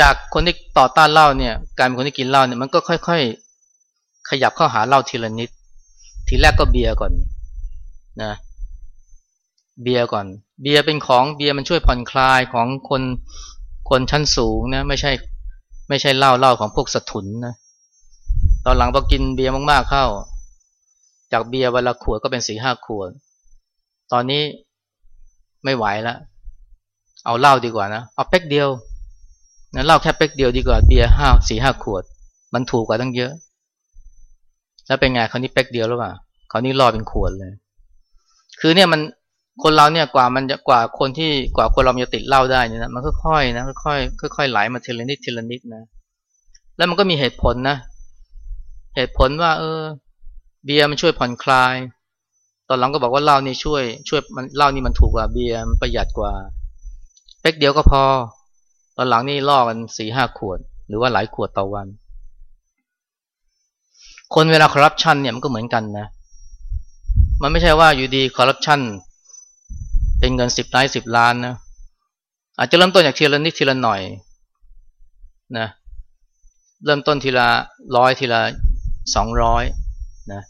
จากคนที่ต่อต้านเหล้าเนี่ยกลายเป็นคนที่กินเหล้าเนี่ยมันก็ค่อยๆ ขยับเข้าหาเหล้าทีละนิด ทีแรกก็เบียร์ก่อนนะเบียร์ก่อน เบียร์เป็นของเบียร์มันช่วยผ่อนคลายของคนคนชั้นสูงนะไม่ใช่ไม่ใช่เหล้าเหล้าของพวกสถุนนะตอนหลังพอกินเบียร์มากๆเข้า จากเบียร์วันละขวดก็เป็นสี่ห้าขวด ตอนนี้ไม่ไหวแล้วเอาเหล้าดีกว่านะเอาเป๊กเดียวนะเหล้าแค่เป๊กเดียวดีกว่าเบียร์ห้าสี่ห้าขวด มันถูกกว่าตั้งเยอะ แล้วเป็นไงคราวนี้เป๊กเดียวหรือเปล่าคราวนี้รอเป็นขวดเลย คือเนี่ยมันคนเราเนี่ยกว่ามันจะกว่าคนที่กว่าคนเราจะติดเหล้าได้เนี่ยนะมันค่อยๆนะค่อยๆค่อยๆไหลมาทีละนิดทีละนิดนะ แล้วมันก็มีเหตุผลนะ เหตุผลว่า เออ เบียร์มันช่วยผ่อนคลาย ตอนหลังก็บอกว่าเหล้านี่ช่วย ช่วยมันเหล้านี่มันถูกกว่าเบียร์มันประหยัดกว่าเป๊กเดียวก็พอ ตอนหลังนี่ล่อกันสี่ห้าขวด หรือว่าหลายขวดต่อวัน คนเวลาคอร์รัปชันเนี่ยมันก็เหมือนกันนะ มันไม่ใช่ว่าอยู่ดีคอร์รัปชันเป็นเงินสิบล้านสิบล้านนะอาจจะเริ่มต้นจากทีละนิดทีละหน่อยนะเริ่มต้นทีละร้อยทีละสองร้อยนะ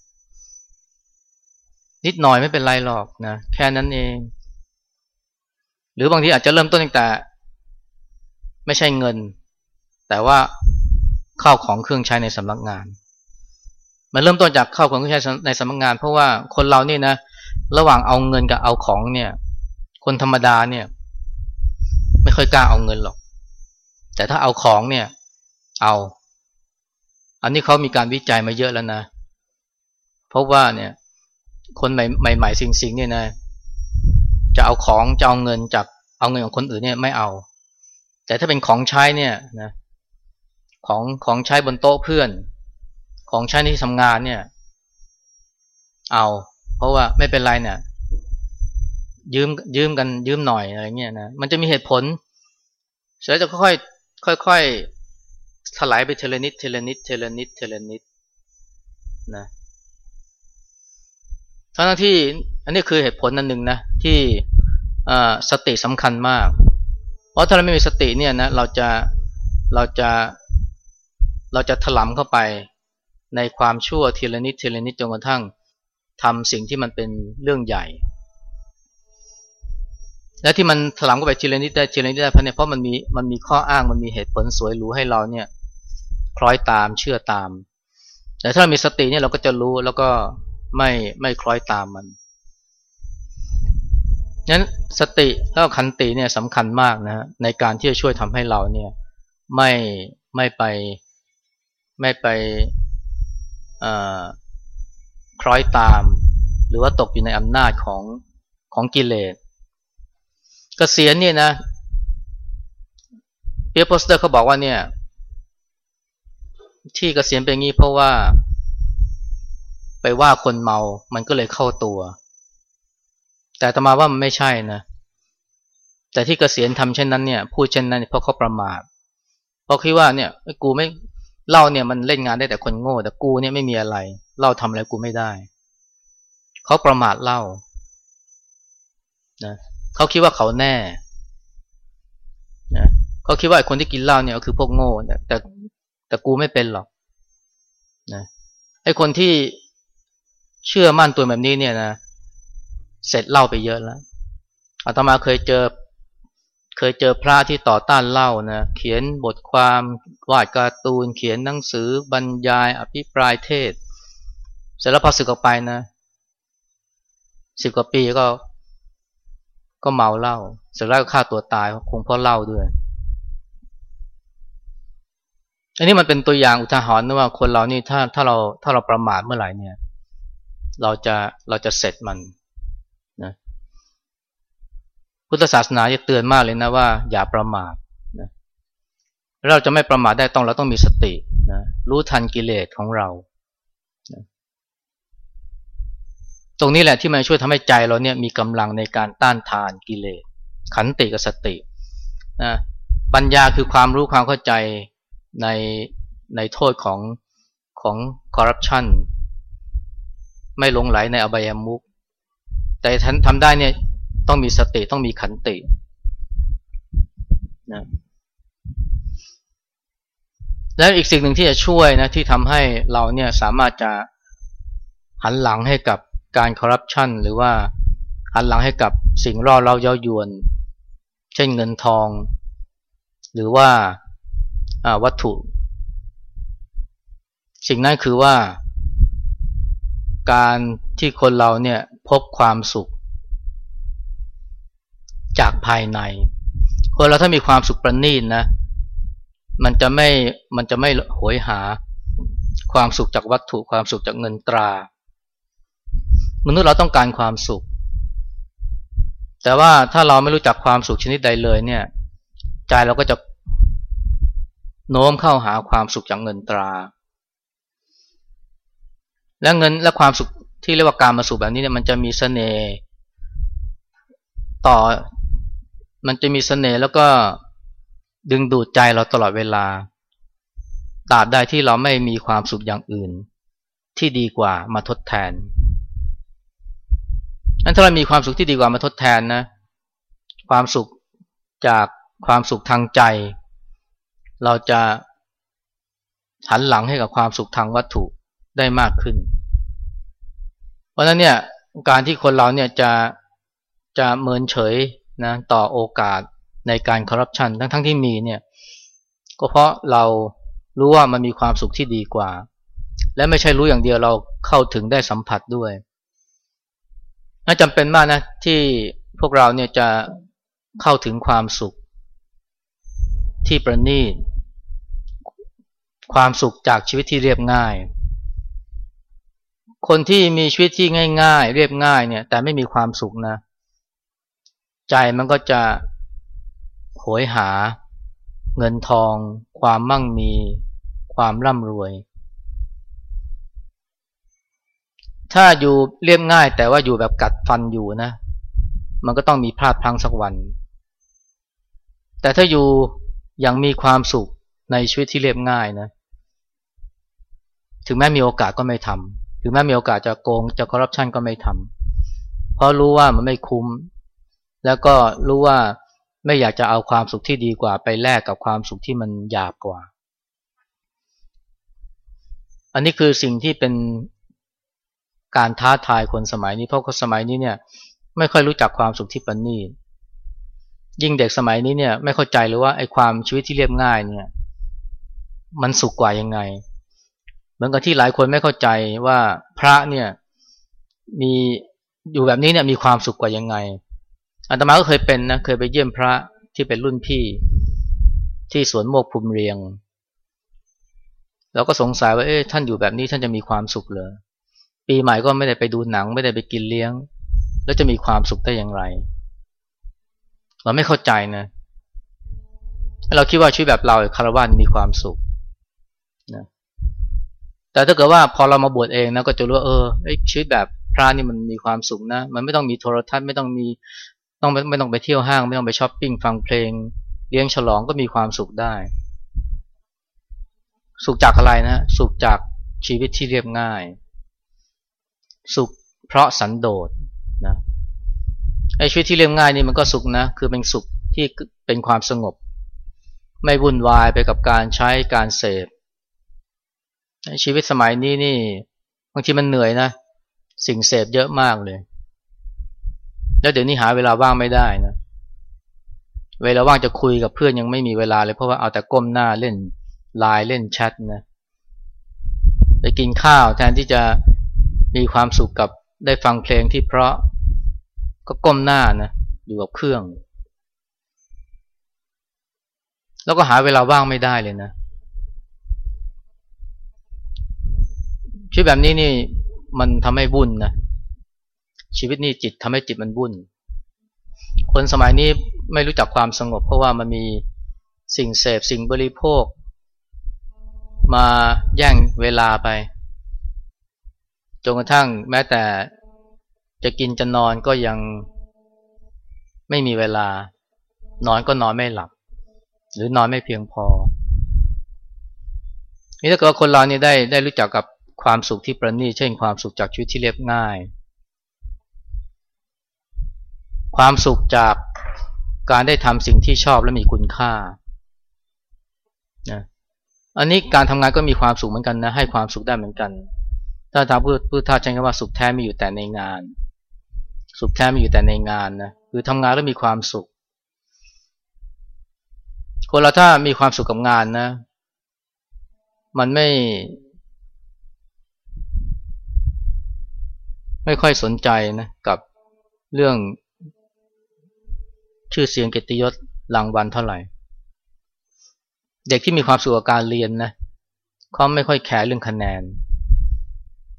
นิดหน่อยไม่เป็นไรหรอกนะแค่นั้นเอง หรือบางทีอาจจะเริ่มต้นตั้งแต่ ไม่ใช่เงิน แต่ว่าข้าวของเครื่องใช้ในสำนักงาน มันเริ่มต้นจากเข้าของเครื่องใช้ในสำนักงาน เพราะว่าคนเรานี่นะระหว่างเอาเงินกับเอาของเนี่ย คนธรรมดาเนี่ย ไม่ค่อยกล้าเอาเงินหรอก แต่ถ้าเอาของเนี่ย เอา อันนี้เขามีการวิจัยมาเยอะแล้วนะเพราะว่าเนี่ย คนใหม่ใหม่สิงสิงเนี่ยนะ จะเอาของจะเอาเงินจากเอาเงินของคนอื่นเนี่ยไม่เอา แต่ถ้าเป็นของใช้เนี่ยนะ ของของใช้บนโต๊ะเพื่อน ของใช้ที่ทำงานเนี่ย เอา เพราะว่าไม่เป็นไรเนี่ย ยืมยืมกันยืมหน่อยอะไรเงี้ยนะมันจะมีเหตุผลเสร็จจะค่อยค่อยค่อยไถลไปทีละนิดทีละนิดทีละนิดทีละนิดนะทั้งที่อันนี้คือเหตุผลอันหนึ่งนะที่สติสำคัญมาก เพราะถ้าเราไม่มีสติเนี่ยนะเราจะเราจะเราจะถลำเข้าไป ในความชั่วทีละนิดทีละนิดจนกระทั่งทำสิ่งที่มันเป็นเรื่องใหญ่ และที่มันถลำเข้าไปทีละนิดได้ทีละนิดได้เพราะเนี่ยเพราะมันมีมันมีข้ออ้างมันมีเหตุผลสวยหรูให้เราเนี่ยคล้อยตามเชื่อตาม แต่ถ้าเรามีสติเนี่ยเราก็จะรู้แล้วก็ไม่ไม่คล้อยตามมันนั้นสติแล้วขันติเนี่ยสำคัญมากนะในการที่จะช่วยทำให้เราเนี่ยไม่ไม่ไปไม่ไป คล้อยตาม หรือว่าตกอยู่ในอำนาจของของกิเลสกเกษียณเนี่ยนะเปียโปสเตอร์เขาบอกว่าเนี่ย ที่เกษียณเป็นงี้เพราะว่า ไปว่าคนเมา มันก็เลยเข้าตัว แต่ตมาว่ามันไม่ใช่นะแต่ที่เกษียณทำเช่นนั้นเนี่ย พูดเช่นนั้นเพราะเขาประมาทเพราะคิดว่าเนี่ยกูไม่ เล่าเนี่ยมันเล่นงานได้แต่คนโง่ แต่กูเนี่ยไม่มีอะไรเล่าทำอะไรกูไม่ได้ เขาประมาทเล่านะเขาคิดว่าเขาแน่นะเขาคิดว่าคนที่กินเหล้าเนี่ยก็คือพวกโง่แต่แต่แต่กูไม่เป็นหรอกนะไอ้คนที่เชื่อมั่นตัวแบบนี้เนี่ยนะเสร็จเหล้าไปเยอะแล้วอาตมาเคยเจอ เคยเจอพระที่ต่อต้านเหล้านะเขียนบทความวาดการ์ตูน เขียนหนังสือบรรยายอภิปรายเทศ เสร็จแล้วพอสึกออกไปนะสิบกว่าปีก็ ก็เมาเหล้าเสร็จแล้วก็ฆ่าตัวตายคงเพราะเหล้าด้วย อันนี้มันเป็นตัวอย่างอุทาหรณ์นะว่าคนเรานี่ถ้าถ้าเราถ้าเราประมาทเมื่อไหร่เนี่ย เราจะเราจะเสร็จมัน พุทธศาสนาจะเตือนมากเลยนะว่า อย่าประมาทนะเราจะไม่ประมาทได้ต้องเราต้องมีสตินะรู้ทันกิเลสของเรานะตรงนี้แหละที่มันช่วยทำให้ใจเราเนี่ยมีกำลังในการต้านทานกิเลสขันติกับสตินะปัญญาคือความรู้ความเข้าใจในในโทษของของคอร์รัปชันไม่หลงไหลในอบายามุกแต่ท่านทำได้เนี่ย ต้องมีสติต้องมีขันตินะและอีกสิ่งหนึ่งที่จะช่วยนะที่ทำให้เราเนี่ยสามารถจะหันหลังให้กับการคอร์รัปชันหรือว่าหันหลังให้กับสิ่งร่อเราเย้ายวน เช่นเงินทอง หรือว่าวัตถุ สิ่งนั้นคือว่า การที่คนเราเนี่ยพบความสุข จากภายใน คนเราถ้ามีความสุขประณีตนะ มันจะไม่มันจะไม่หวยหาความสุขจากวัตถุความสุขจากเงินตรา มนุษย์เราต้องการความสุข แต่ว่าถ้าเราไม่รู้จักความสุขชนิดใดเลยเนี่ยใจเราก็จะโน้มเข้าหาความสุขจากเงินตรา และเงินและความสุขที่เรียกว่าการมาสุขแบบนี้เนี่ยมันจะมีเสน่ห์ต่อ มันจะมีเสน่ห์แล้วก็ดึงดูดใจเราตลอดเวลาตราบใดที่เราไม่มีความสุขอย่างอื่น ที่ดีกว่ามาทดแทนอันถ้าเรามีความสุขที่ดีกว่ามาทดแทนนะ ความสุขจากความสุขทางใจ เราจะหันหลังให้กับความสุขทางวัตถุได้มากขึ้น เพราะนั้นเนี่ยการที่คนเราเนี่ยจะจะเมินเฉย นะต่อโอกาสในการคอร์รัปชันทั้งทั้งที่มีเนี่ยก็เพราะเรารู้ว่ามันมีความสุขที่ดีกว่า และไม่ใช่รู้อย่างเดียวเราเข้าถึงได้สัมผัสด้วยน่าจำเป็นมากนะที่พวกเราเนี่ยจะเข้าถึงความสุข ที่ประณีตความสุขจากชีวิตที่เรียบง่าย คนที่มีชีวิตที่ง่าย ๆ เรียบง่ายเนี่ยแต่ไม่มีความสุขนะ ใจมันก็จะโหยหา เงินทอง ความมั่งมี ความร่ำรวย ถ้าอยู่เรียบง่ายแต่ว่าอยู่แบบกัดฟันอยู่นะ มันก็ต้องมีพลาดพลั้งสักวัน แต่ถ้าอยู่ยังมีความสุขในชีวิตที่เรียบง่ายนะ ถึงแม้มีโอกาสก็ไม่ทำถึงแม้มีโอกาสจะโกงจะคอร์รัปชันก็ไม่ทำเพราะรู้ว่ามันไม่คุ้ม แล้วก็รู้ว่าไม่อยากจะเอาความสุขที่ดีกว่า ไปแลกกับความสุขที่มันหยาบกว่า อันนี้คือสิ่งที่เป็นการท้าทายคนสมัยนี้ เพราะคนสมัยนี้เนี่ยไม่ค่อยรู้จักความสุขที่ปนนียิ่งเด็กสมัยนี้เนี่ยไม่เข้าใจเลยว่าไอ้ความชีวิตที่เรียบง่ายเนี่ย มันสุขกว่ายังไง เหมือนกับที่หลายคนไม่เข้าใจว่าพระเนี่ยมีอยู่แบบนี้เนี่ยมีความสุขกว่ายังไง อาตมาก็เคยเป็นนะเคยไปเยี่ยมพระที่เป็นรุ่นพี่ ที่สวนโมกภูมิเรียงแล้วก็สงสัยว่าเอ๊ะท่านอยู่แบบนี้ท่านจะมีความสุขเลยปีใหม่ก็ไม่ได้ไปดูหนัง ไม่ได้ไปกินเลี้ยง แล้วจะมีความสุขได้อย่างไร เราไม่เข้าใจนะเราคิดว่าชีวิตแบบเราคารวะมีความสุขนะแต่ถ้าเกิดว่าพอเรามาบวชเองนะก็จะรู้ว่าเออชีวิตแบบพระนี่มันมีความสุขนะ มันไม่ต้องมีโทรทัศน์ไม่ต้องมี ต้องไม่ต้องไปเที่ยวห้าง ไม่ต้องไปช้อปปิ้งฟังเพลง เลี้ยงฉลองก็มีความสุขได้ สุขจากอะไรนะสุขจากชีวิตที่เรียบง่าย สุขเพราะสันโดษนะไอชีวิตที่เรียบง่ายนี่มันก็สุขนะคือเป็นสุขที่เป็นความสงบ ไม่วุ่นวายไปกับการใช้การเสพชีวิตสมัยนี้นี่บางทีมันเหนื่อยนะ สิ่งเสพเยอะมากเลย แล้วเดี๋ยวนี้หาเวลาว่างไม่ได้นะเวลาว่างจะคุยกับเพื่อนยังไม่มีเวลาเลยเพราะว่าเอาแต่ก้มหน้าเล่นไลน์เล่นแชทนะไปกินข้าวแทนที่จะมีความสุขกับได้ฟังเพลงที่เพราะก็ก้มหน้านะอยู่กับเครื่อง แล้วก็หาเวลาว่างไม่ได้เลยนะชีวิตแบบนี้นี่มันทำให้บุญนะ ชีวิตนี่จิตทำให้จิตมันบุญคนสมัยนี้ไม่รู้จักความสงบ เพราะว่ามันมีสิ่งเสพสิ่งบริโภค มาแย่งเวลาไปจนกระทั่งแม้แต่จะกินจะนอนก็ยังไม่มีเวลา นอนก็นอนไม่หลับ หรือนอนไม่เพียงพอนี่ถ้าเกิดคนเรานี่ได้ได้รู้จักกับความสุขที่ประณีตเช่นความสุขจากชีวิตที่เรียบง่าย ความสุขจากการได้ทำสิ่งที่ชอบและมีคุณค่านะอันนี้การทำงานก็มีความสุขเหมือนกันนะให้ความสุขได้เหมือนกัน ถ้าทางพูดพูดท่าใช้คำว่าสุขแท้ไม่อยู่แต่ในงาน สุขแท้ไม่อยู่แต่ในงานนะคือทำงานแล้วมีความสุข คนเราถ้ามีความสุขกับงานนะ มันไม่ ไม่ค่อยสนใจนะกับเรื่อง ชื่อเสียงเกียรติยศรางวัลเท่าไหร่ เด็กที่มีความสุขกับการเรียนนะเขาไม่ค่อยแคร์เรื่องคะแนน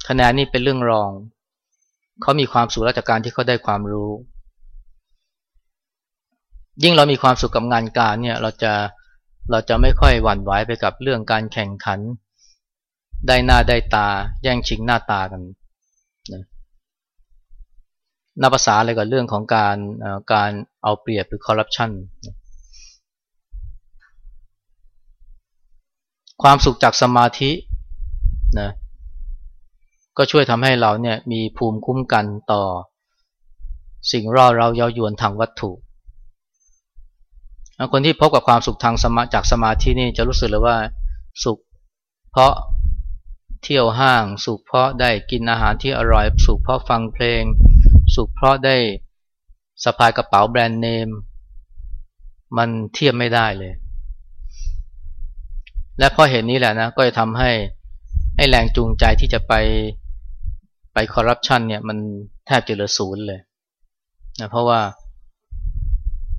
คะแนนนี่เป็นเรื่องรอง เขามีความสุขจากการที่เขาได้ความรู้ ยิ่งเรามีความสุขกับงานการเนี่ยเราจะเราจะไม่ค่อยหวั่นไหวไปกับเรื่องการแข่งขัน ได้หน้าได้ตา แย่งชิงหน้าตากัน นับภาษาอะไรกับเรื่องของการการเอาเปรียบหรือคอร์รัปชันความสุขจากสมาธินะก็ช่วยทำให้เราเนี่ยมีภูมิคุ้มกันต่อสิ่งรอเราเย้ายวนทางวัตถุคนที่พบกับความสุขทางสมาจากสมาธินี่จะรู้สึกเลยว่าสุข เพราะเที่ยวห้าง สุขเพราะได้กินอาหารที่อร่อย สุขเพราะฟังเพลง สุขเพราะได้สะพายกระเป๋าแบรนด์เนม มันเทียบไม่ได้เลย และเพราะเหตุนนี้แหละนะ ก็จะทำให้ให้แรงจูงใจที่จะไปไปคอร์รัปชันเนี่ยมันแทบจะเหลือศูนย์เลยนะเพราะว่า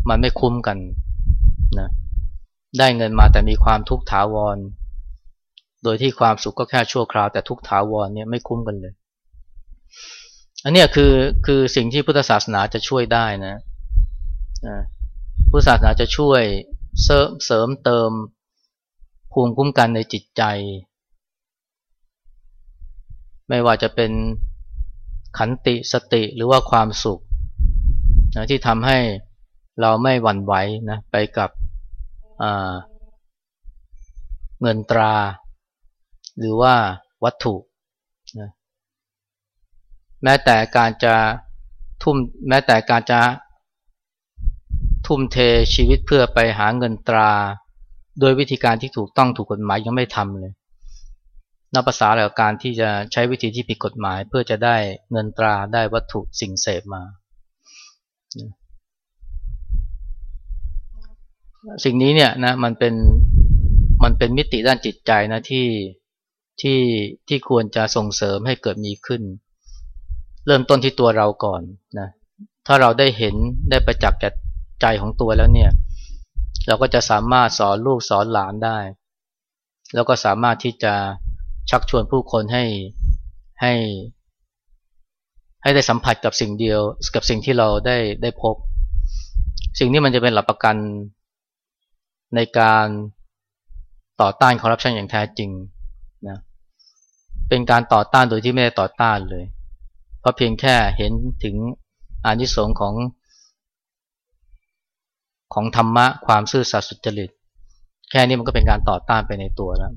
มันไม่คุ้มกันนะได้เงินมาแต่มีความทุกข์ถาวร โดยที่ความสุขก็แค่ชั่วคราวแต่ทุกข์ถาวรเนี่ยไม่คุ้มกันเลย อันนี้คือคือสิ่งที่พุทธศาสนาจะช่วยได้นะพุทธศาสนาจะช่วยเสริมเสริมเติมภูมิคุ้มกันในจิตใจ ไม่ว่าจะเป็นขันติสติหรือว่าความสุขนะที่ทำให้เราไม่หวั่นไหวนะไปกับเงินตรา หรือว่าวัตถุ แม้แต่การจะทุ่มแม้แต่การจะทุ่มเทชีวิตเพื่อไปหาเงินตรา โดยวิธีการที่ถูกต้องถูกกฎหมายยังไม่ทำเลยนับภาษาแล้วการที่จะใช้วิธีที่ผิดกฎหมาย เพื่อจะได้เงินตราได้วัตถุสิ่งเสพมา สิ่งนี้เนี่ยนะมันเป็นมันเป็นมิติด้านจิตใจนะที่ที่ที่ควรจะส่งเสริมให้เกิดมีขึ้น เริ่มต้นที่ตัวเราก่อนนะถ้าเราได้เห็นได้ประจักษ์แก่ใจของตัวแล้วเนี่ย เราก็จะสามารถสอนลูกสอนหลานได้ แล้วก็สามารถที่จะชักชวนผู้คนให้ให้ ให้ได้สัมผัสกับสิ่งเดียว กับสิ่งที่เราได้ได้พบ สิ่งนี้มันจะเป็นหลักประกันในการต่อต้านคอร์รัปชันอย่างแท้จริงนะเป็นการต่อต้านโดยที่ไม่ได้ต่อต้านเลย ราะเพียงแค่เห็นถึงอานิสงส์ของ ของธรรมะความซื่อสัตย์สุจริต แค่นี้มันก็เป็นการต่อต้านไปในตัวแล้ว